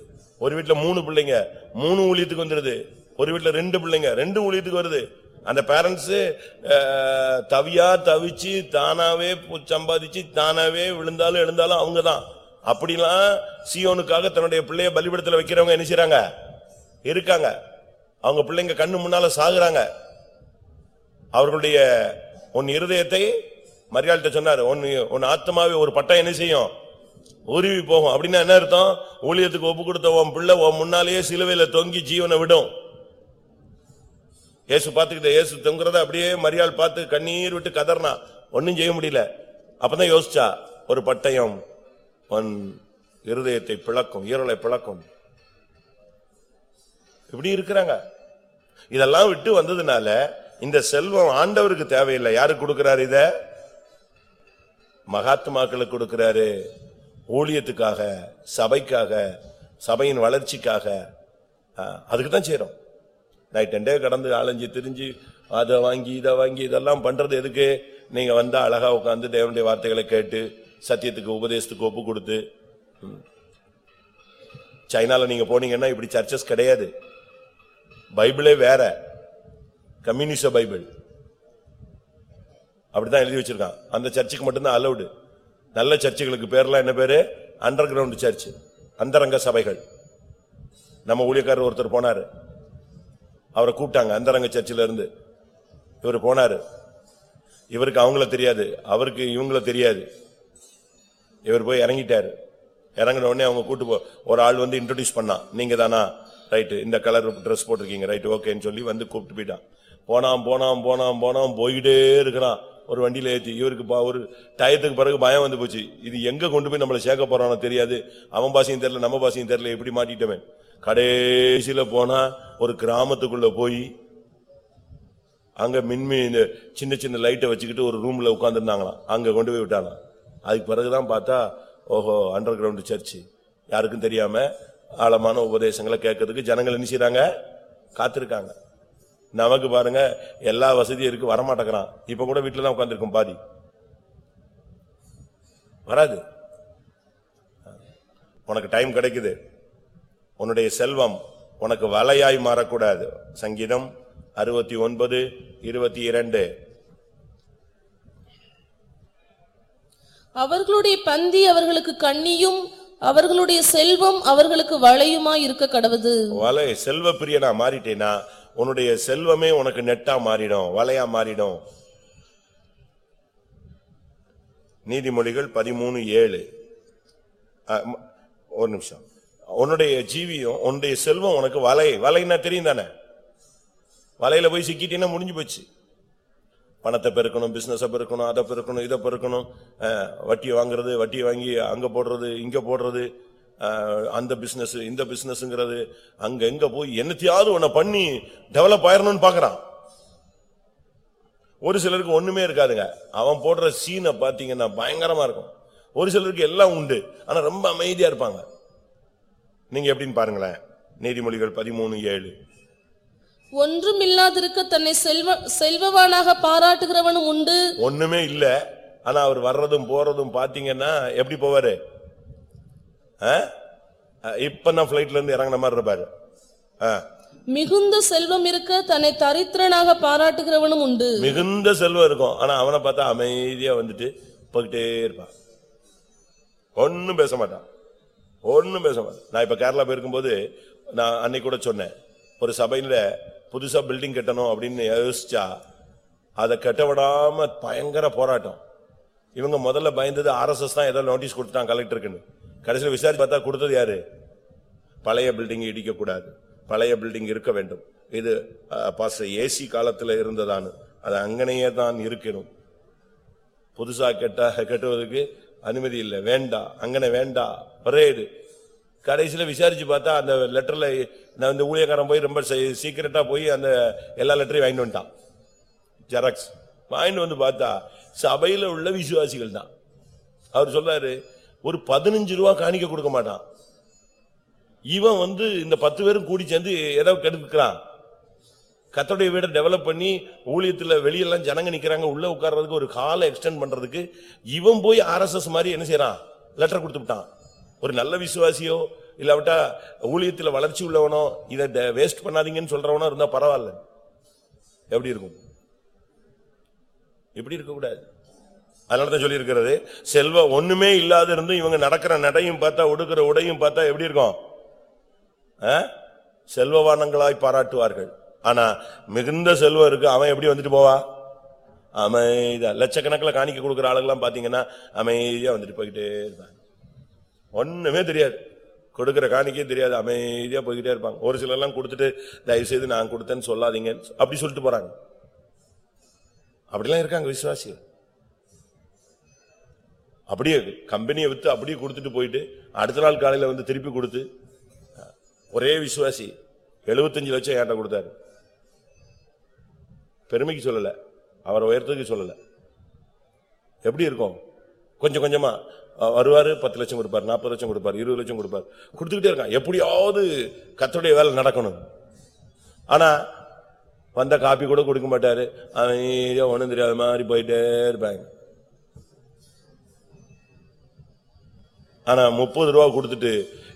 ஒரு வீட்டில் மூணு பிள்ளைங்க மூணு ஊழியத்துக்கு வந்துருது. ஒரு வீட்டில் ரெண்டு பிள்ளைங்க ரெண்டு ஊழியத்துக்கு வருது. அந்த பேரண்ட்ஸ் தவியா தவிச்சு தானாவே சம்பாதிச்சு தானாவே விழுந்தாலும் எழுந்தாலும் அவங்க தான் அப்படிலாம் சியோனுக்காக தன்னுடைய பிள்ளைய பலிபடத்துல வைக்கிறவங்க என்ன செய்யறாங்க இருக்காங்க. அவங்க பிள்ளைங்க கண்ணு முன்னால சாகுறாங்க. அவர்களுடைய உன் இருதயத்தை மரியாள்கிட்ட சொன்னார் உன் ஆத்மாவே ஒரு பட்டம் என்ன செய்யும்? உருவி போகும். அப்படின்னா என்ன அர்த்தம்? ஊழியத்துக்கு ஒப்பு கொடுத்த உன் பிள்ளை உன் முன்னாலேயே சிலுவையில தொங்கி ஜீவனை விடும். இயேசு பார்த்துக்கிட்ட இயேசு தொங்குறத அப்படியே மரியாள் பார்த்து கண்ணீர் விட்டு கதறினா ஒன்றும் செய்ய முடியல. அப்பதான் யோசிச்சா ஒரு பட்டயம் உன் இருதயத்தை பிளக்கும் ஈரலை பிளக்கும். இப்படி இருக்கிறாங்க. இதெல்லாம் விட்டு வந்ததுனால இந்த செல்வம் ஆண்டவருக்கு தேவையில்லை. யாரு கொடுக்கிறாரு இத? மகாத்மாக்களுக்கு கொடுக்கிறாரு. ஊழியத்துக்காக சபைக்காக சபையின் வளர்ச்சிக்காக. அதுக்கு தான் செய்யறோம் நைட் டே கடந்து அலைஞ்சு திரிஞ்சு அதை வாங்கி இதை வாங்கி இதெல்லாம் பண்றது எதுக்கு? நீங்க வந்தா அழகா உட்காந்து தேவனுடைய வார்த்தைகளை கேட்டு சத்தியத்துக்கு உபதேசத்துக்கு ஒப்பு கொடுத்து ம். சைனால நீங்க போனீங்கன்னா இப்படி சர்ச்சஸ் கிடையாது. பைபிளே வேற. கம்யூனிச பைபிள். அப்படிதான் எழுதி வச்சிருக்கான். அந்த சர்ச்சுக்கு மட்டும்தான் அலௌடு நல்ல சர்ச்சுகளுக்கு பேர்லாம் என்ன பேரு? அண்டர் கிரவுண்ட் சர்ச் அந்தரங்க சபைகள். நம்ம ஊழியக்காரர் ஒருத்தர் போனாரு. அவரை கூப்பிட்டாங்க அந்தரங்க சர்ச்சில் இருந்து. இவர் போனாரு. இவருக்கு அவங்கள தெரியாது. அவருக்கு இவங்கள தெரியாது. இவர் போய் இறங்கிட்டாரு. இறங்கின உடனே அவங்க கூட்டு போ ஒரு ஆள் வந்து இன்ட்ரடியூஸ் பண்ணான். நீங்க தானா ரைட்டு இந்த கலர் ட்ரெஸ் போட்டிருக்கீங்க. ரைட் ஓகேன்னு சொல்லி வந்து கூப்பிட்டு போயிட்டான். போனான் போனான் போனான் போனான் போயிட்டே இருக்கிறான். ஒரு வண்டியில் ஏற்றி இவருக்கு பா- ஒரு டயத்துக்கு பிறகு பயம் வந்து போச்சு. இது எங்கே கொண்டு போய் நம்மளை சேர்க்க போறானோ தெரியாது. அவன் பாசையும் தெரியல நம்ம பாசையும் தெரியல எப்படி மாட்டிட்டவன்? கடைசியில் போனால் ஒரு கிராமத்துக்குள்ளே போய் அங்கே மின்மி இந்த சின்ன சின்ன லைட்டை வச்சுக்கிட்டு ஒரு ரூமில் உட்காந்துருந்தாங்களாம் அங்கே கொண்டு போய் விட்டானாம் அதுக்கு பிறகுதான் பார்த்தா ஓஹோ அண்டர் கிரவுண்டு சர்ச் யாருக்கும் தெரியாமல் ஆழமான உபதேசங்களை கேட்கறதுக்கு ஜனங்கள் என்ன செய்யறாங்க காத்திருக்காங்க. நமக்கு பாருங்க எல்லா வசதியும் இருக்கு வரமாட்டேங்கிறான். இப்ப கூட வீட்டுல தான் உட்காந்துருக்கும் பாதி. வராது. உனக்கு டைம் கிடைக்குது. உன்னுடைய செல்வம் உனக்கு வலையாய் மாறக்கூடாது. சங்கீதம் அறுபத்தி ஒன்பது இருபத்தி இரண்டு. அவர்களுடைய பந்தி அவர்களுக்கு கண்ணியும் அவர்களுடைய செல்வம் அவர்களுக்கு வளையுமாய் இருக்க கடவுது. வலை செல்வ பிரியனா மாறிட்டேனா? உன்னுடைய செல்வமே உனக்கு நெட்டா மாறிடும் வலையா மாறிடும். நீதிமொழிகள் பதிமூணு ஏழு. ஒரு நிமிஷம். உன்னுடைய ஜீவியம் உன்னுடைய செல்வம் உனக்கு வலை வலைன்னா தெரியும் தானே? வலையில போய் சிக்கிட்டீங்கன்னா முடிஞ்சு போச்சு. பணத்தை பெருக்கணும் பிசினஸை பெருக்கணும் அதை பெருக்கணும் இதை பெருக்கணும். வட்டியை வாங்குறது வட்டியை வாங்கி அங்க போடுறது இங்க போடுறது. அந்த பிசினஸ் இந்த பிசினஸ்ங்கிறது அங்க எங்க போய் என்னத்தையாவது உன்னை பண்ணி டெவலப் ஆயிரணும்னு பாக்குறான். ஒரு சிலருக்கு ஒண்ணுமே இருக்காதுங்க. அவன் போடுற சீனை பாத்தீங்கன்னா பயங்கரமா இருக்கும். ஒரு சிலருக்கு எல்லாம் உண்டு ஆனா ரொம்ப அமைதியா இருப்பாங்க. நீங்க எப்படின்னு பாருங்களேன். நீதிமொழிகள் பதிமூணு ஏழு. ஒன்றுமில்லாதிருக்க தன்னை செல்வ செல்வவானாக பாராட்டுகிறவனும் உண்டு. ஒண்ணுமே இல்ல. ஆனா அவர் வர்றதும் போறதும் பாத்தீங்கன்னா எப்படி போவாரு? ஆ? அஹ், இப்பதான் பிளைட்ல இருந்து இறங்குன மாதிரி இருப்பாரு. மிகுந்த செல்வம் இருக்க தன்னை தரித்திரனாக பாராட்டுகிறவனும் உண்டு. மிகுந்த செல்வம் இருக்கும். ஆனா அவனை பார்த்தா அமைதியா வந்துட்டு போய்கிட்டே இருப்பான். ஒண்ணும் பேச மாட்டான். ஒண்ணும் பேச மாட்டான். நான் இப்ப கேரளா போயிருக்கும்போது நான் அன்னைக்கு கூட சொன்னேன். ஒரு சபையில புதுசா பில்டிங் கட்டணும் அப்படின்னு யோசிச்சா அதை கட்ட விடாம பயங்கர போராட்டம். இவங்க முதல்ல பயந்தது ஆர்எஸ்எஸ் தான் ஏதோ நோட்டீஸ் கொடுத்தான் கலெக்டருக்குன்னு கடைசியில் விசாரிச்சு பார்த்தா கொடுத்தது யாரு? பழைய பில்டிங் இடிக்க கூடாது. பழைய பில்டிங் இருக்க வேண்டும். இது பாச ஏசி காலத்தில் இருந்ததான்னு. அது அங்கனையே தான் இருக்கணும். புதுசா கெட்ட கட்டுவதற்கு அனுமதி இல்லை. வேண்டாம் அங்கன வேண்டாம் பரேடு கடைசியில விசாரிச்சு பார்த்தா அந்த லெட்டர்ல நான் இந்த ஊழியக்காரன் போய் ரொம்ப சீக்கிரட்டாக போய் அந்த எல்லா லெட்டரையும் வாங்கிட்டு வந்துட்டான். ஜெராக்ஸ் வாங்கிட்டு வந்து பார்த்தா சபையில் உள்ள விசுவாசிகள் தான். அவர் சொல்றாரு ஒரு பதினஞ்சு ரூபா காணிக்க கொடுக்க மாட்டான். இவன் வந்து இந்த பத்து பேரும் கூடி சேர்ந்து ஏதோ கெடுக்கிறான் கத்தோடைய வீடை டெவலப் பண்ணி ஊழியத்தில் வெளியெல்லாம் ஜனங்க நிற்கிறாங்க உள்ளே உட்கார்றதுக்கு ஒரு காலை எக்ஸ்டெண்ட் பண்ணுறதுக்கு இவன் போய் ஆர்எஸ்எஸ் மாதிரி என்ன செய்கிறான் லெட்டர் கொடுத்து விட்டான். ஒரு நல்ல விசுவாசியோ இல்லாவிட்டா ஊழியத்தில் வளர்ச்சி உள்ளவனோ இதை வேஸ்ட் பண்ணாதீங்கன்னு சொல்றவனோ இருந்தா பரவாயில்ல. எப்படி இருக்கும்? எப்படி இருக்கக்கூடாது அதனாலதான் சொல்லியிருக்கிறது செல்வ செல்வம் ஒண்ணுமே இல்லாத இருந்தும் இவங்க நடக்கிற நடையும் பார்த்தா உடுக்கிற உடையும் பார்த்தா எப்படி இருக்கும்? ஆ? செல்வவானங்களாய் பாராட்டுவார்கள். ஆனா மிகுந்த செல்வம் இருக்கு அவன் எப்படி வந்துட்டு போவா? அமைதியா லட்சக்கணக்கில் காணிக்க கொடுக்குற ஆளுங்கெல்லாம் பாத்தீங்கன்னா அமைதியா வந்துட்டு போய்கிட்டே இருப்பாங்க. ஒண்ணுமே தெரியாது. கொடுக்கிற காணிக்கே தெரியாது. அமைதியா போய்கிட்டே இருப்பாங்க. ஒரு சிலர் எல்லாம் கொடுத்துட்டு தயவு செய்து நான் கொடுத்தேன்னு சொல்லாதீங்க. அப்படி சொல்லிட்டு போறாங்க. அப்படிலாம் இருக்காங்க விசுவாசிகள். அப்படியே கம்பெனியை வித்து அப்படியே கொடுத்துட்டு போயிட்டு அடுத்த நாள் காலையில வந்து திருப்பி கொடுத்து ஒரே விசுவாசி 75 லட்சம் என்கிட்ட கொடுத்தாரு. பெருமைக்கு சொல்லலை. அவரை உயர்த்ததுக்கு சொல்லலை. எப்படி இருக்கும்? கொஞ்சம் கொஞ்சமா வருவாரு பத்து லட்சம் கொடுப்பார் நாற்பது லட்சம் கொடுப்பார் இருபது லட்சம் கொடுப்பாரு. கொடுத்துக்கிட்டே இருக்கான். எப்படியாவது கத்தோடைய வேலை நடக்கணும். ஆனா வந்த காப்பி கூட கொடுக்க மாட்டாரு. அவன் ஒன்றும் தெரியாத மாதிரி போயிட்டே இருப்பாங்க. ஆனா முப்பது ரூபா கொடுத்துட்டு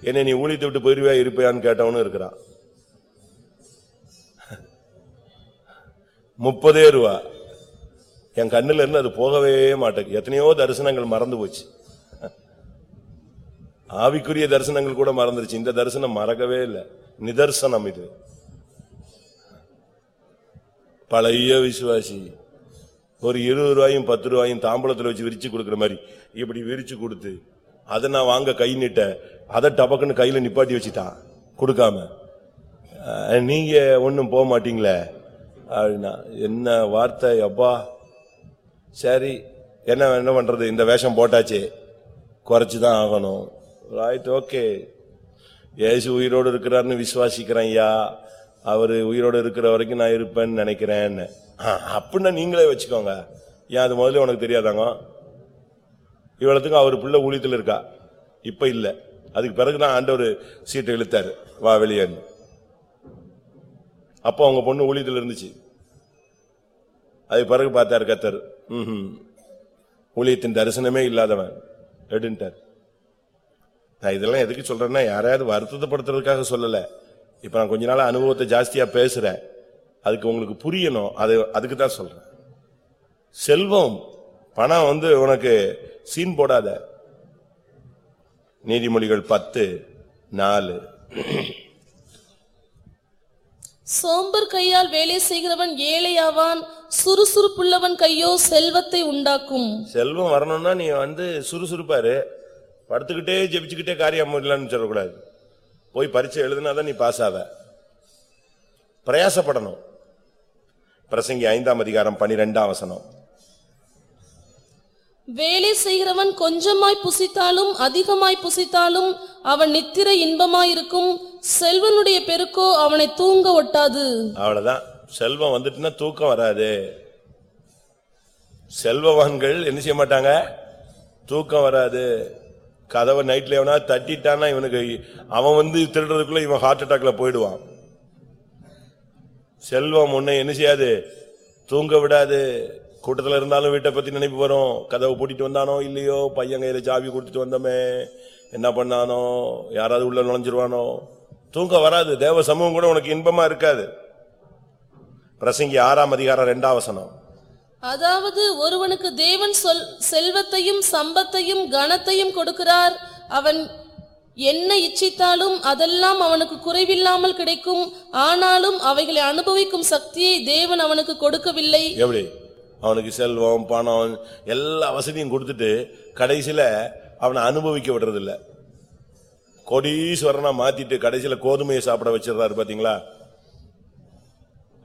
என்ன நீ ஊழித்து விட்டு போயிருவியா இருப்பியான்னு கேட்டவனும் இருக்கிறான். முப்பதே ரூபா. என் கண்ணுல இருந்து அது போகவே மாட்டேங்குது. எத்தனையோ தரிசனங்கள் மறந்து போச்சு. ஆவிக்குரிய தரிசனங்கள் கூட மறந்துருச்சு. இந்த தரிசனம் மறக்கவே இல்லை. நிதர்சனம் இது. பழைய விசுவாசி. ஒரு இருபது ரூபாயும் பத்து ரூபாயும் தாம்பளத்தில் வச்சு விரிச்சு கொடுக்குற மாதிரி. இப்படி விரிச்சு கொடுத்து அதை நான் வாங்க கை நிட்ட அதை டபக்குன்னு கையில் நிப்பாட்டி வச்சுட்டான். கொடுக்காம. நீங்கள் நீங்க போக மாட்டீங்களே. அப்படின்னா என்ன வார்த்தை? அப்பா சரி என்ன என்ன பண்ணுறது இந்த வேஷம் போட்டாச்சு. குறைச்சுதான் ஆகணும். ரைட் ஓகே ஏசு உயிரோடு இருக்கிறாருன்னு விசுவாசிக்கிறேன் ஐயா அவர் உயிரோடு இருக்கிற வரைக்கும் நான் இருப்பேன்னு நினைக்கிறேன்னு அப்படின்னா நீங்களே வச்சுக்கோங்க. ஏன் அது முதல்ல உனக்கு தெரியாதாங்க? இவ்வளோத்துக்கும் அவர் பிள்ளை ஊழியத்தில் இருக்கா? இப்போ இல்லை. அதுக்கு பிறகு தான் ஆண்டவர் சீட்டை இழுத்தார். வா வெளியேன்னு அப்போ அவங்க பொண்ணு ஊழியத்தில் இருந்துச்சு. அதுக்கு பிறகு பார்த்தாரு கத்தர். ம் ஊழியத்தின் தரிசனமே இல்லாதவன். எடுன்ட்டார். நான் இதெல்லாம் எதுக்கு சொல்றேன்னா யாரையாவது வருத்தப்படுத்துறதுக்காக சொல்லல. இப்ப நான் கொஞ்ச நாள் அனுபவத்தை ஜாஸ்தியா பேசுறேன். அதுக்கு உங்களுக்கு புரியணும். அது அதுக்கு தான் சொல்றேன். செல்வம் பணம் வந்து உனக்கு சீன் போடாத. நீதிமொழிகள் பத்து நாலு. சோம்பர் கையால் வேலை செய்கிறவன் ஏழையாவான் சுறுசுறுப்புள்ளவன் கையோ செல்வத்தை உண்டாக்கும். செல்வம் வரணும்னா நீ வந்து சுறுசுறுப்பாரு படுத்துக்கிட்டே ஜெபிச்சுக்கிட்டே காரியம் இல்லைன்னு சொல்லக்கூடாது. போய் பரீட்சை எழுதுனாதான் நீ பாஸ் ஆவ. பிரயாசப்படணும். பிரசங்கி ஐந்தாம் அதிகாரம் பனிரெண்டாம் வசனம். வேலை செய்கிறவன் கொஞ்சமாய் புசித்தாலும் அதிகமாய் புசித்தாலும் அவன் நித்திரை இன்பமாயிருக்கும். செல்வனுடைய பெருக்கோ அவனை தூங்க ஒட்டாது. அவ்வளவுதான். செல்வம் வந்துட்டுன்னா தூக்கம் வராது. செல்வவான்கள் என்ன செய்ய மாட்டாங்க? தூக்கம் வராது. கதவை நைட்ல எவனா தட்டிட்டான்னா இவனுக்கு அவன் வந்து திருடுறதுக்குள்ள இவன் ஹார்ட் அட்டாக்ல போயிடுவான். செல்வம் உன்னை என்ன செய்யாது? தூங்க விடாது. கூட்டத்தில் இருந்தாலும் வீட்டை பத்தி நினைப்பு வரும். கதவை பூட்டிட்டு வந்தானோ இல்லையோ? பையன் கையில சாவி கொடுத்துட்டு வந்தோமே. என்ன பண்ணானோ? யாராவது உள்ள நுழைஞ்சிருவானோ? தூங்க வராது. தேவ சமூகம் கூட உனக்கு இன்பமா இருக்காது. பிரசங்கி ஆறாம் அதிகாரம் ரெண்டாவசனம் அதாவது ஒருவனுக்கு தேவன் சொல் செல்வத்தையும் சம்பத்தையும் கனத்தையும் கொடுக்கிறார். அவன் என்ன இச்சித்தாலும் அதெல்லாம் அவனுக்கு குறைவில்லாமல் கிடைக்கும். ஆனாலும் அவைகளை அனுபவிக்கும் சக்தியை தேவன் அவனுக்கு கொடுக்கவில்லை. எப்படி? அவனுக்கு செல்வம் பணம் எல்லா வசதியும் கொடுத்துட்டு கடைசியில அவனை அனுபவிக்க விடுறது இல்ல கோடீஸ்வரனா மாத்திட்டு கடைசியில கோதுமையை சாப்பிட வச்சிடுறாரு பாத்தீங்களா?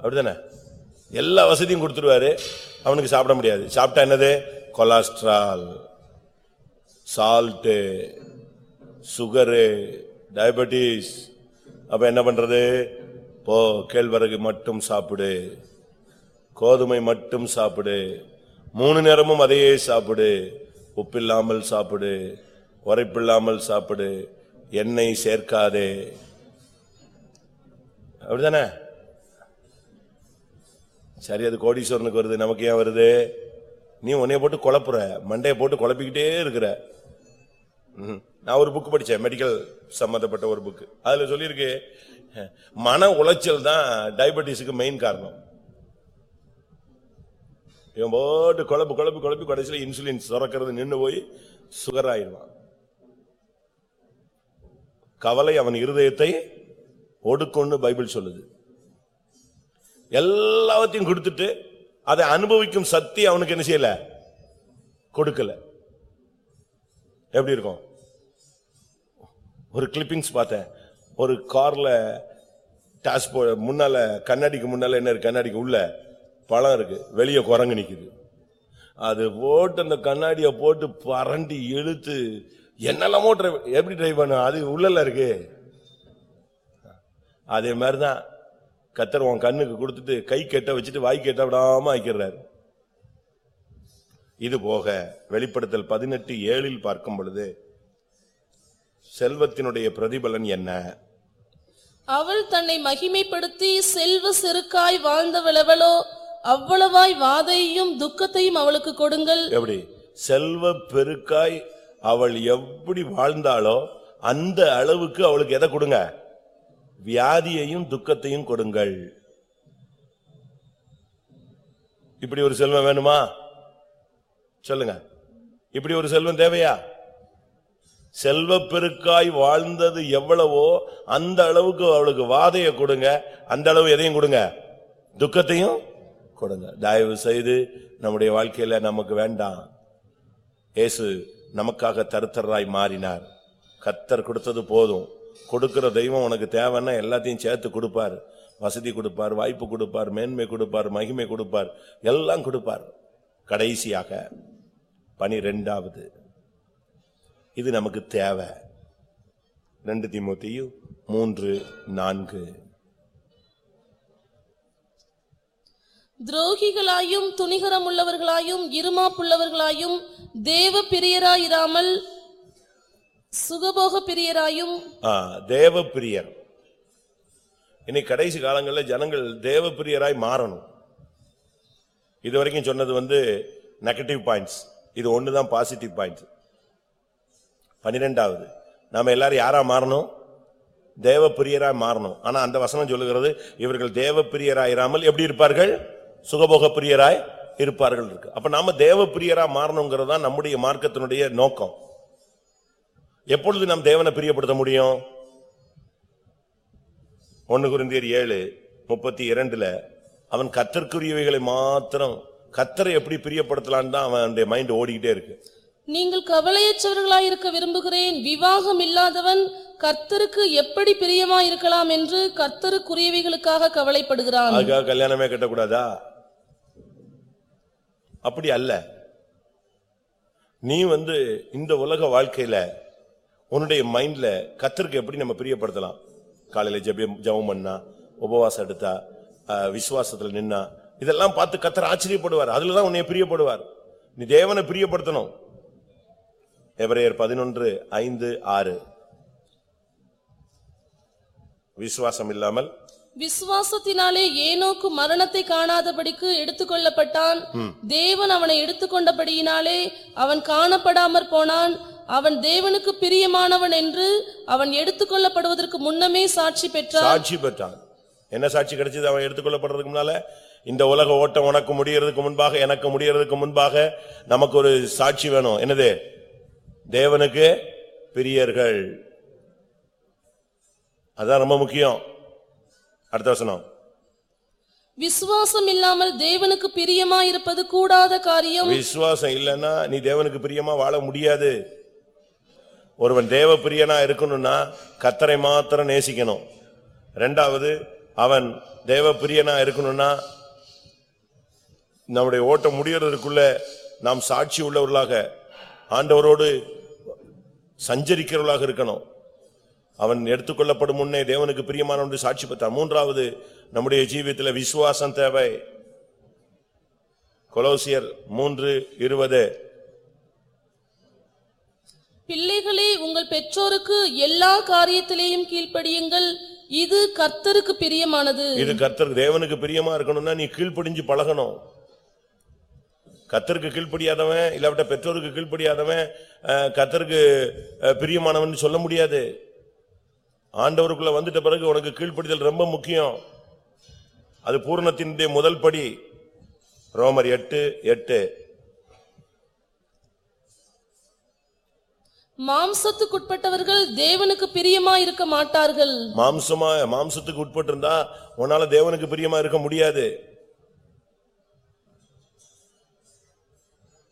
அப்படிதானே எல்லா வசதியும் கொடுத்துருவாரு. அவனுக்கு சாப்பிட முடியாது. சாப்பிட்டா என்னது? Cholesterol salt sugar diabetes. அப்ப என்ன பண்றது? போ கேழ்வரகு மட்டும் சாப்பிடு. கோதுமை மட்டும் சாப்பிடு. மூணு நேரமும் அதையே சாப்பிடு. உப்பில்லாமல் சாப்பிடு. உரைப்பில்லாமல் சாப்பிடு. எண்ணெய் சேர்க்காதே. அப்படிதானே? சரி அது கோடீஸ்வரனுக்கு வருது நமக்கு ஏன் வருது? நீ உன்னைய போட்டு குழப்புற மண்டையை போட்டு குழப்பிக்கிட்டே இருக்கிற. நான் ஒரு புக் படித்தேன் மெடிக்கல் சம்பந்தப்பட்ட ஒரு புக்கு அதில் சொல்லியிருக்கு மன உளைச்சல் தான் டயபெட்டிஸுக்கு மெயின் காரணம். இவன் போட்டு குழப்பு குழப்பு குழப்பி கடைசியில் இன்சுலின் சுரக்கிறது நின்று போய் சுகர் ஆயிடுவான். கவலை அவன் இருதயத்தை ஒடுக்கொன்னு பைபிள் சொல்லுது. எல்லாத்தையும் கொடுத்துட்டு அதை அனுபவிக்கும் சக்தி அவனுக்கு என்ன செய்யல? கொடுக்கல. எப்படி இருக்கும்? ஒரு கிளிப்பிங்ஸ் பார்த்தேன். ஒரு கார்ல டாஸ் போ முன்னால கண்ணாடிக்கு முன்னால என்ன இருக்கு? கண்ணாடிக்கு உள்ள பழம் இருக்கு. வெளியே குரங்கு நிற்குது அது போட்டு அந்த கண்ணாடியை போட்டு பரண்டி இழுத்து என்னெல்லாமோ டிரைவ் எப்படி டிரைவ் பண்ண? அது உள்ளல இருக்கு. அதே மாதிரிதான் கத்தர் உன் கண்ணுக்கு கொடுத்துட்டு கை கெட்ட வச்சுட்டு வாய் கெட்ட விடாம ஆக்கிறார் இது போக வெளிப்படுத்தல் பதினெட்டு ஏழில் பார்க்கும் பொழுது செல்வத்தினுடைய பிரதிபலன் என்ன? அவள் தன்னை மகிமைப்படுத்தி செல்வ செருக்காய் வாழ்ந்தவளவளோ அவ்வளவாய் வாதையையும் துக்கத்தையும் அவளுக்கு கொடுங்கள். எப்படி? செல்வ பெருக்காய் அவள் எப்படி வாழ்ந்தாளோ அந்த அளவுக்கு அவளுக்கு எதை கொடுங்க? வியாதியையும் துக்கத்தையும் கொடுங்கள். இப்படி ஒரு செல்வம் வேணுமா? சொல்லுங்க. இப்படி ஒரு செல்வம் தேவையா? செல்வ பெருக்காய் வாழ்ந்தது எவ்வளவோ அந்த அளவுக்கு அவளுக்கு வாதையை கொடுங்க. அந்த அளவு எதையும் கொடுங்க? துக்கத்தையும் கொடுங்க. தயவு செய்து நம்முடைய வாழ்க்கையில நமக்கு வேண்டாம். இயேசு நமக்காக தருத்தராய் மாறினார். கத்தர் கொடுத்தது போதும். கொடுக்கிற தெய்வம் உனக்கு தேவைன்னா எல்லாத்தையும் சேர்த்து கொடுப்பார். வசதி கொடுப்பார் வாய்ப்பு கொடுப்பார் மேன்மை கொடுப்பார் மகிமை கொடுப்பார் எல்லாம் கொடுப்பார். கடைசியாக பனிரெண்டாவது. இது நமக்கு தேவை. ரெண்டு தீமோத்தேயு மூன்று நான்கு. துரோகிகளாயும் துணிகரம் உள்ளவர்களாயும் இருமாப்புள்ளவர்களாயும் தேவ பிரியராயிராமல் சுகபோக பிரியராயும் தேவ தேவப்பிரியர். இன்னைக்கு கடைசி காலங்களில் ஜனங்கள் தேவப்பிரியராய் மாறணும். இது வரைக்கும் சொன்னது வந்து நெகட்டிவ் பாயிண்ட்ஸ் இது ஒன்று தான் பாசிட்டிவ் பாயிண்ட்ஸ் பன்னிரெண்டாவது நாம் எல்லாரும் யாராக மாறணும்? தேவப்பிரியராய் மாறணும். ஆனால் அந்த வசனம் சொல்லுகிறது இவர்கள் தேவப்பிரியராயிராமல் எப்படி இருப்பார்கள்? சுகபோக பிரியராய் இருப்பார்கள் இருக்கு. அப்ப நாம பிரியராக மாறணுங்கிறது தான் நம்முடைய மார்க்கத்தினுடைய நோக்கம். எப்பொழுது நாம் தேவனை பிரியப்படுத்த முடியும்? ஒன்னு குருந்தியர் ஏழு முப்பத்தி இரண்டுல அவன் கத்தற்குரியவைகளை மாத்திரம் கத்தரை எப்படி பிரியப்படுத்தலான்னு தான் அவனுடைய மைண்ட் ஓடிக்கிட்டே இருக்கு. நீங்கள் கவலையற்றவர்களாயிருக்க விரும்புகிறேன். விவாகம் இல்லாதவன் கர்த்தருக்கு எப்படி பிரியமாயிருக்கலாம் என்று கர்த்தருக்குரியவைகளுக்காக கவலைப்படுகிறான். அதுக்காக கல்யாணமே கட்டக்கூடாதா? அப்படி அல்ல. நீ வந்து இந்த உலக வாழ்க்கையில உன்னுடைய மைண்ட்ல கத்தருக்கு எப்படி நம்ம பிரியப்படுத்தலாம்? காலையில ஜெபம் ஜெபம் பண்ணா உபவாசம் எடுத்தா விசுவாசத்துல நின்னா இதெல்லாம் பார்த்து கத்தர் ஆச்சரியப்படுவார். அதுலதான் உன்னை பிரியப்படுவார். நீ தேவனை பிரியப்படுத்தணும். எபிரேயர் பதினொன்று ஐந்து ஆறு. விசுவாசம் இல்லாமல்? விசுவாசத்தினாலே ஏனோக்கு மரணத்தை காணாதபடிக்கு எடுத்துக்கொள்ளப்பட்டான். தேவன் அவனை எடுத்துக்கொண்டபடியினாலே அவன் காணப்படாமற் போனான். அவன் தேவனுக்கு பிரியமானவன் என்று அவன் எடுத்துக்கொள்ளப்படுவதற்கு முன்னமே சாட்சி பெற்றான். சாட்சி பெற்றான். என்ன சாட்சி கிடைச்சது? அவன் எடுத்துக்கொள்ளப்படுறதுக்கு முன்னால? இந்த உலக ஓட்டம் உனக்கு முடியறதுக்கு முன்பாக எனக்கு முடியறதுக்கு முன்பாக நமக்கு ஒரு சாட்சி வேணும். என்னது? தேவனுக்கு பிரியர்கள். அதான் ரொம்ப முக்கியம். அடுத்த வசனம். விசுவாசம் இல்லாமல் தேவனுக்கு பிரியமாயிருப்பது கூடாத காரியம். விசுவாசம் இல்லைன்னா நீ தேவனுக்கு பிரியமா வாழ முடியாது. ஒருவன் தேவ பிரியனா இருக்கணும்னா கத்தரை மாத்திரம் நேசிக்கணும். ரெண்டாவது அவன் தேவ பிரியனா இருக்கணும்னா நம்முடைய ஓட்டம் முடிகிறதுக்குள்ள நாம் சாட்சி உள்ளவர்களாக ஆண்டவரோடு சஞ்சரிக்கிறவர்களாக இருக்கணும். அவன் எடுத்துக்கொள்ளப்படும் முன்னே தேவனுக்கு பிரியமான ஒன்று சாட்சி பெற்றான் மூன்றாவது நம்முடைய ஜீவியத்தில் விசுவாசம் தேவை. கொலோசியர் மூன்று இருபது. பிள்ளைகளே உங்கள் பெற்றோருக்கு எல்லா காரியத்திலேயும் கீழ்ப்படியுங்கள். இது கர்த்தருக்கு பிரியமானது. இது கர்த்தருக்கு தேவனுக்கு பிரியமா இருக்கணும்னா நீ கீழ்ப்படிஞ்சு பழகணும். கத்தருக்கு கீழ்ப்படியாதவன் இல்லாவிட்ட பெற்றோருக்கு கீழ்ப்படியாதவன் கத்தருக்கு பிரியமானவன் சொல்ல முடியாது. ஆண்டவருக்குள்ள வந்துட்ட பிறகு உனக்கு கீழ்ப்படிதல் ரொம்ப முக்கியம். அது பூர்ணத்தினுடைய முதல் படி. ரோமர் எட்டு எட்டு. மாம்சத்துக்கு உட்பட்டவர்கள் தேவனுக்கு பிரியமாயிருக்க மாட்டார்கள். மாம்சமா மாம்சத்துக்கு உட்பட்டிருந்தா உன்னால தேவனுக்கு பிரியமா இருக்க முடியாது.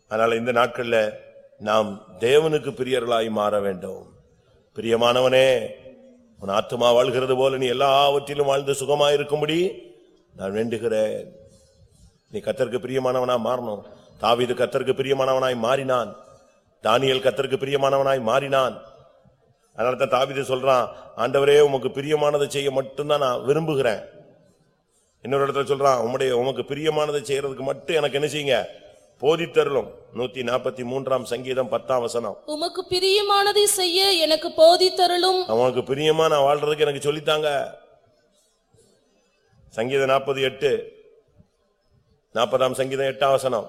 அதனால இந்த நாட்கள்ல நாம் தேவனுக்கு பிரியர்களாய் மாற வேண்டும். பிரியமானவனே உன் ஆத்துமா வாழ்கிறது போல நீ எல்லாவற்றிலும் வாழ்ந்து சுகமாயிருக்கும்படி நான் வேண்டுகிறேன். நீ கத்தருக்கு பிரியமானவனா மாறணும். தாவிது கத்தருக்கு பிரியமானவனாய் மாறினான். தானியேல் கத்தருக்கு பிரியமானவனாய் மாறினான். அதனால தான் தாவீது சொல்றான் ஆண்டவரே உமக்கு பிரியமானதை செய்ய மட்டும்தான் நான் விரும்புகிறேன். இன்னொரு இடத்துல சொல்றான் உம்முடைய உமக்கு பிரியமானதை செய்யறதுக்கு மட்டும் எனக்கு என்ன செய்யுங்க? போதித்தருளும். நூத்தி நாற்பத்தி மூன்றாம் சங்கீதம் பத்தாம் வசனம். உமக்கு பிரியமானதை செய்ய எனக்கு போதித்தருளும். அவனுக்கு பிரியமா நான் வாழ்றதுக்கு எனக்கு சொல்லித்தாங்க. சங்கீதம் நாற்பது எட்டு நாற்பதாம் சங்கீதம் எட்டாம் வசனம்.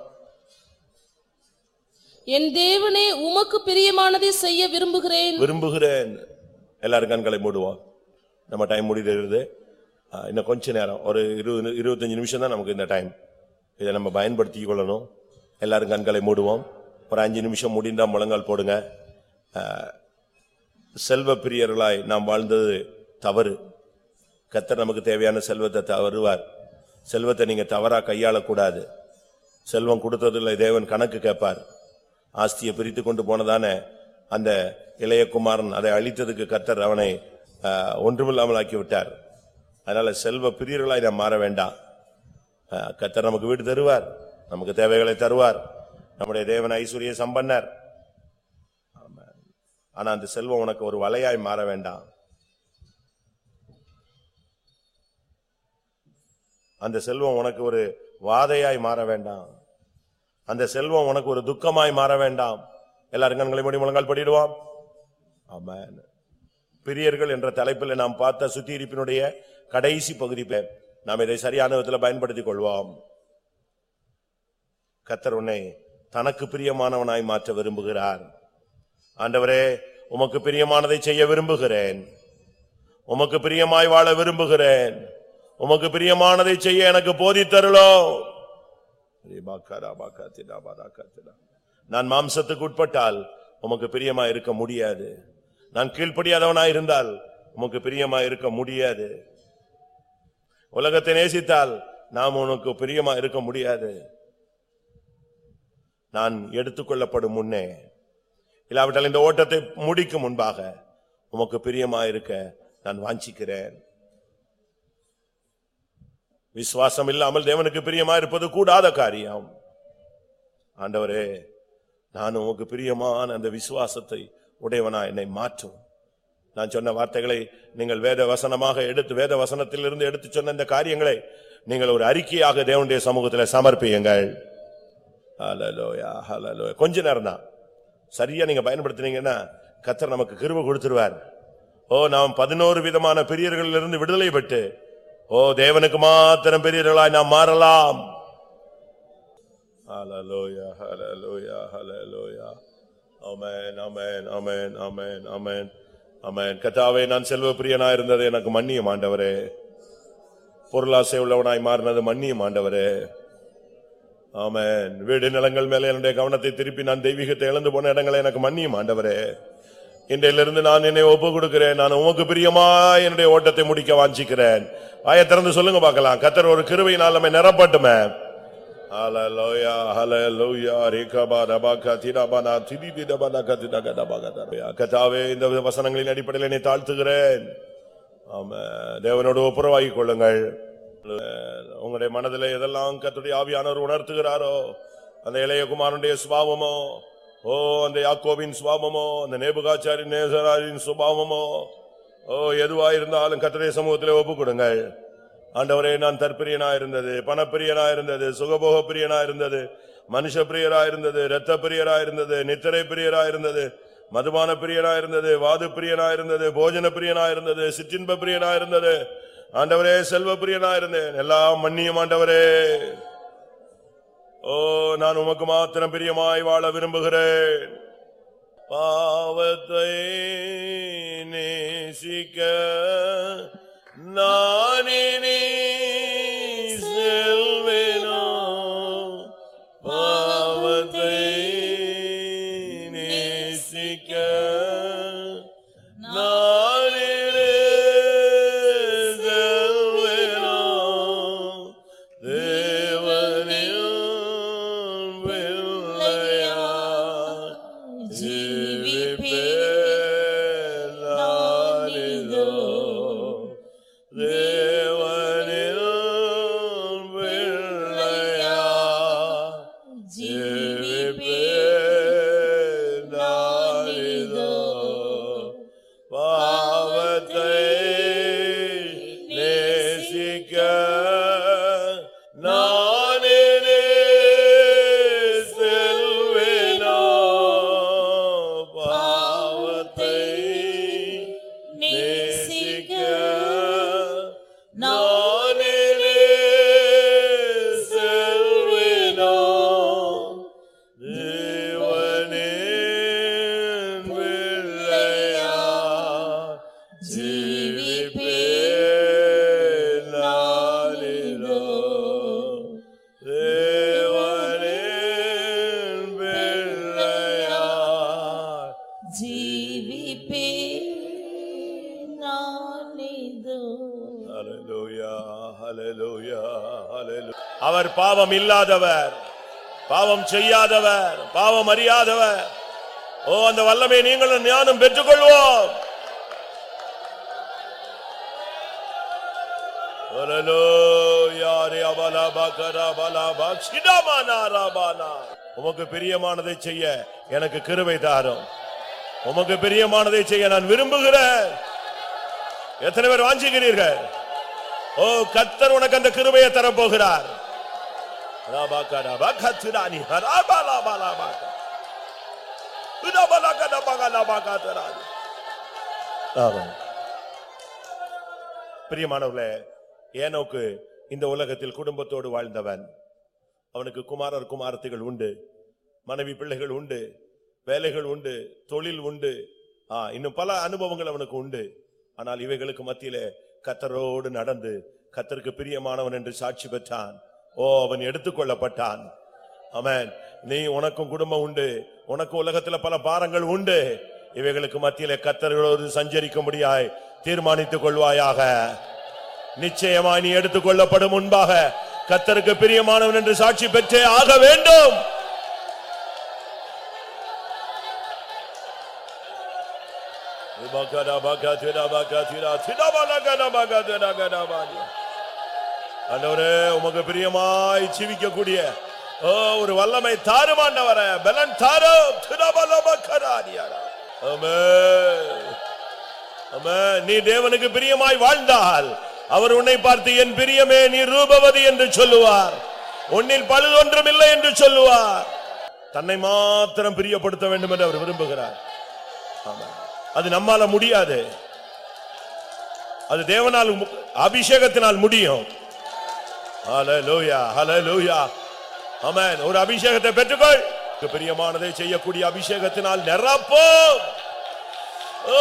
என் தேவனே உமக்கு பிரியமானதை செய்ய விரும்புகிறேன். விரும்புகிறேன். எல்லாரும் கண்களை மூடுவோம். நம்ம டைம் முடிகிறது. இன்னும் கொஞ்ச நேரம். ஒரு இருபது இருபத்தஞ்சு நிமிஷம் தான் நமக்கு இந்த டைம் இதை நம்ம பயன்படுத்திக் கொள்ளணும். எல்லாரும் கண்களை மூடுவோம். ஒரு அஞ்சு நிமிஷம் முடிந்தால் முழங்கால் போடுங்க. செல்வ பிரியர்களாய் நாம் வாழ்ந்தது தவறு. கத்தர் நமக்கு தேவையான செல்வத்தை தவறுவார். செல்வத்தை நீங்கள் தவறாக கையாளக்கூடாது. செல்வம் கொடுத்ததில்லை தேவன் கணக்கு கேட்பார். ஆஸ்தியை பிரித்து கொண்டு போனதான அந்த இளைய குமாரன் அதை அழித்ததுக்கு கத்தர் அவனை ஒன்றுமில்லாமல் ஆக்கி விட்டார் அதனால செல்வ பிரியர்களாய் நாம் மாற வேண்டாம். கத்தர் நமக்கு வீடு தருவார். நமக்கு தேவைகளை தருவார். நம்முடைய தேவன் ஐஸ்வர்ய சம்பன்னர். ஆனா அந்த செல்வம் உனக்கு ஒரு வலையாய் மாற வேண்டாம். அந்த செல்வம் உனக்கு ஒரு வாதையாய் மாற வேண்டாம். அந்த செல்வம் உனக்கு ஒரு துக்கமாய் மாற வேண்டாம். எல்லாரும் கண்களை மூடி முழங்கால் படிடுவோம். ஆமாம் பிரியர்கள் என்ற தலைப்பில் நாம் பார்த்த சுத்தியிருப்பினுடைய கடைசி பகுதி பேர் நாம் இதை சரியான விதத்தில் பயன்படுத்திக் கொள்வோம். கத்தர் உன்னை தனக்கு பிரியமானவனாய் மாற்ற விரும்புகிறார். ஆண்டவரே உமக்கு பிரியமானதை செய்ய விரும்புகிறேன். உமக்கு பிரியமாய் வாழ விரும்புகிறேன். உமக்கு பிரியமானதை செய்ய எனக்கு போதித்தருளோ. நான் மாம்சத்துக்கு உட்பட்டால் உமக்கு பிரியமா இருக்க முடியாது. நான் கீழ்ப்படியாதவனா இருந்தால் உமக்கு பிரியமா இருக்க முடியாது. உலகத்தை நேசித்தால் நாம் உனக்கு பிரியமா இருக்க முடியாது. நான் எடுத்துக்கொள்ளப்படும் முன்னே இல்லாவிட்டால் இந்த ஓட்டத்தை முடிக்கும் முன்பாக உமக்கு பிரியமா இருக்க நான் வாஞ்சிக்கிறேன். விசுவாசம் இல்லாமல் தேவனுக்கு பிரியமா இருப்பது கூடாத காரியம். ஆண்டவரே நான் உமக்கு பிரியமான அந்த விசுவாசத்தை உடையவனா என்னை மாற்றும். நான் சொன்ன வார்த்தைகளை நீங்கள் வேத வசனமாக எடுத்து வேத வசனத்திலிருந்து எடுத்து சொன்ன இந்த காரியங்களை நீங்கள் ஒரு அறிக்கையாக தேவனுடைய சமூகத்தில் சமர்ப்பியுங்கள். ஹalleluya ஹலலோயா கொஞ்ச நேரம் தான். சரியா நீங்க பயன்படுத்தினீங்கன்னா கத்தர் நமக்கு கிருவ கொடுத்துருவார். ஓ நாம் பதினோரு விதமான பெரியர்களிலிருந்து விடுதலை பெற்று ஓ தேவனுக்கு மாத்திரம் பெரியவர்களாய் நாம் மாறலாம். ஹalleluya ஹalleluya ஹalleluya. ஆமென் அமேன் ஆமென் ஆமென் அமேன் ஆமென் கர்த்தாவே நான் செல்வ பிரியனா இருந்தது எனக்கு மன்னிய மாண்டவரே பொருளாசை உள்ளவனாய் மாறினது மன்னியும் மாண்டவரே ஆமேன் வீடு நிலங்கள் மேலே என்னுடைய கவனத்தை திருப்பி நான் தெய்வீகத்தை இழந்து போன இடங்களை எனக்கு மன்னியும் ஆண்டவரே. இன்றையிலிருந்து நான் என்னை ஒப்பு கொடுக்கிறேன் நான் உமக்கு பிரியமா என்னுடைய ஓட்டத்தை முடிக்க வாஞ்சிக்கிறேன். ஆய திறந்து சொல்லுங்க பார்க்கலாம். கத்தர் ஒரு கிருபையினால் நம்மை நிரப்பட்டுமே. ஹalleluya இந்த வசனங்களின் அடிப்படையில் என்னை தாழ்த்துகிறேன். ஆமென். தேவனோடு ஒப்புரவாகிக் கொள்ளுங்கள். உங்களுடைய மனதில் எதெல்லாம் கத்துடைய ஆவியானவர் உணர்த்துகிறாரோ அந்த இளைய குமாரனுடைய சுபாவமோ ஓ அந்த யாக்கோவின் சுபாவமோ அந்த நேபுகாச்சாரி நேசராரின் சுபாவமோ ஓ எதுவா இருந்தாலும் கத்திரை சமூகத்தில் ஒப்பு கொடுங்கள் ஆண்டவரே நான் தற்பிரியனா இருந்தது பணப்பிரியனா இருந்தது சுகபோக பிரியனா இருந்தது மனுஷ பிரியரா இருந்தது இரத்த பிரியரா இருந்தது நித்திரை பிரியரா இருந்தது மதுபான பிரியனா இருந்தது வாது பிரியனா இருந்தது போஜன பிரியனா இருந்தது சிற்றின்ப பிரியனா இருந்தது ஆண்டவரே செல்வ பிரியனா இருந்தேன் எல்லாம் மன்னியும் ஆண்டவரே. ஓ நான் உமக்கு மாத்திரம் பிரியமாய் வாழ விரும்புகிறேன். பாவத்தை நேசிக்க நானினே இல்லாதவர். பாவம் செய்யாதவர் பாவம் அறியாதவர். ஓ அந்த வல்லமை நீங்களும் ஞானம் பெற்றுக்கொள்வோம். ஹalleluya உமக்கு பிரியமானதை செய்ய எனக்கு கிருவை தாரும். உமக்கு பிரியமானதை செய்ய நான் விரும்புகிறேன். எத்தனை பேர் வாஞ்சிக்கிறீர்கள் ஓ கத்தர் உனக்கு அந்த கிருபையை தரப்போகிறார். பிரியமானவர்களே ஏனோக்கு இந்த உலகத்தில் குடும்பத்தோடு வாழ்ந்தவன் அவனுக்கு குமாரர் குமாரத்திகள் உண்டு மனைவி பிள்ளைகள் உண்டு வேலைகள் உண்டு தொழில் உண்டு ஆ இன்னும் பல அனுபவங்கள் அவனுக்கு உண்டு. ஆனால் இவைகளுக்கு மத்தியில கத்தரோடு நடந்து கத்தருக்கு பிரியமானவன் என்று சாட்சி பெற்றான். ஓ அவன் எடுத்துக்கொள்ளப்பட்டான் அவன் நீ உனக்கும் குடும்பம் உண்டு உனக்கு உலகத்துல பல பாரங்கள் உண்டு இவைகளுக்கு மத்தியில கத்தர்களோடு சஞ்சரிக்க முடியாய் தீர்மானித்துக் கொள்வாயாக நிச்சயமாய் நீ எடுத்துக்கொள்ளப்படும் முன்பாக கத்தருக்கு பிரியமானவன் என்று சாட்சி பெற்றே ஆக வேண்டும் ஆண்டவரே உமக்கு பிரியமாய் ஜீவிக்கக்கூடிய ஓ ஒரு வல்லமை தாருமாண்டவர பலன் தாரோ நீ தேவனுக்கு பிரியமாய் வாழ்ந்தால் அவர் உன்னை பார்த்து என் பிரியமே நீ ரூபவதி என்று சொல்லுவார். உன்னில் பழுதொன்றும் இல்லை என்று சொல்லுவார். தன்னை மாத்திரம் பிரியப்படுத்த வேண்டும் என்று அவர் விரும்புகிறார். அது நம்மால முடியாது. அது தேவனால் அபிஷேகத்தினால் முடியும். ஹலலூயா ஹலலூயா அமேன் ஒரு அபிஷேகத்தை பெற்றுக்கொள். பிரியமானதை செய்யக்கூடிய அபிஷேகத்தினால் நிரப்போம். ஓ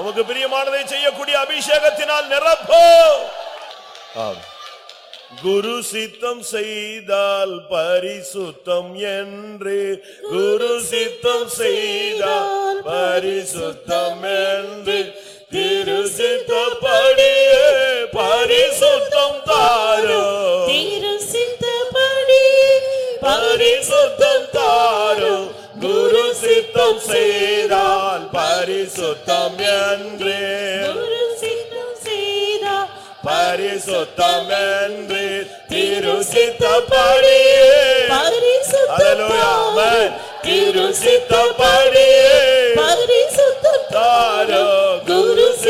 உமக்கு பிரியமானதை செய்யக்கூடிய அபிஷேகத்தினால் நிரப்போம். குரு சித்தம் செய்தால் பரிசுத்தம் என்று. குரு சித்தம் செய்தால் பரிசுத்தம் என்று. திருசித்தபடியே பரிசுத்தம் தாரோ திருசித்தபடியே பரிசுத்தம் தாரோ குரு சித்தம் செய்தால் பரிசுத்தம் என்றே. குரு சித்தம் செய்தால் பரிசுத்தம் என்றே. திருசித்தபடியே பரிசுத்தம் திருசித்தபடியே பரிசுத்தம் தாரோ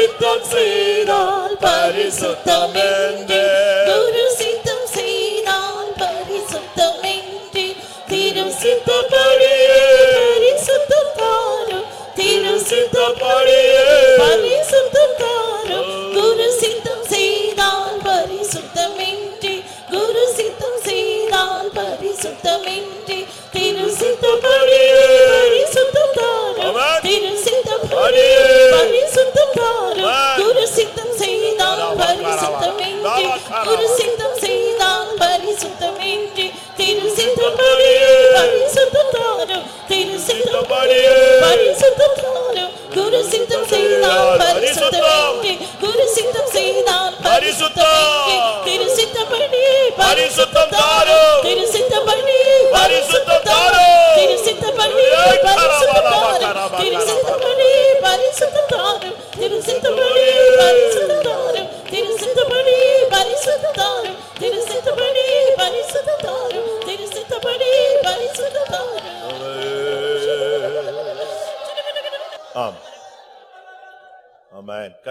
சித்தம் செய்தால் பரிசுத்தம் என்று குரு சித்தம் செய்தால் பரிசுத்தம் என்று திரு சித்தப்படியே பரிசுத்தம் தாரும் திரு சித்தப்படியே பரிசுத்தம் தாரும் குரு சித்தம் செய்தால் பரிசுத்தம் என்று குரு சித்தம் செய்தால் பரிசுத்தம் என்று திரு சித்தப்படியே பரிசுத்தம் தாரும். திரு சித்தப்படியே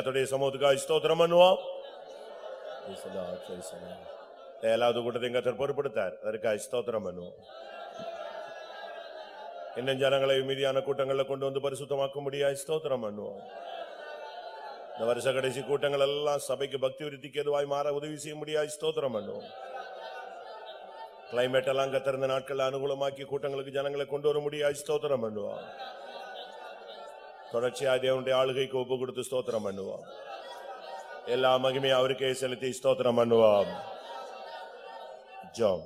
ஆமென் கர்த்தருடைய சமூகத்துக்காக ஸ்தோத்திரம் பண்ணுவோம். ஏழாவது கூட்டத்தை கத்தர் பொறுப்படுத்தார் அதற்காக ஸ்தோத்திரம் பண்ணுவோம். இன்னும் ஜனங்களை மீதியான கூட்டங்களை கொண்டு வந்து பரிசுத்தமாக்க முடியாது ஸ்தோத்திரம் பண்ணுவோம். இந்த வருஷ கடைசி கூட்டங்கள் எல்லாம் சபைக்கு பக்தி விருத்திக்கு எதுவாய் மாற உதவி செய்ய முடியாது ஸ்தோத்திரம் பண்ணுவோம். கிளைமேட் எல்லாம் கத்திருந்த நாட்கள் அனுகூலமாக்கி கூட்டங்களுக்கு ஜனங்களை கொண்டு வர முடியாது ஸ்தோத்திரம் பண்ணுவோம். தொடர்ச்சியா தேவனுடைய ஆளுகைக்கு ஒப்பு கொடுத்து ஸ்தோத்திரம் பண்ணுவோம். எல்லா மகிமையும் அவருக்கே செலுத்தி ஸ்தோத்திரம் பண்ணுவோம். ஜோம்.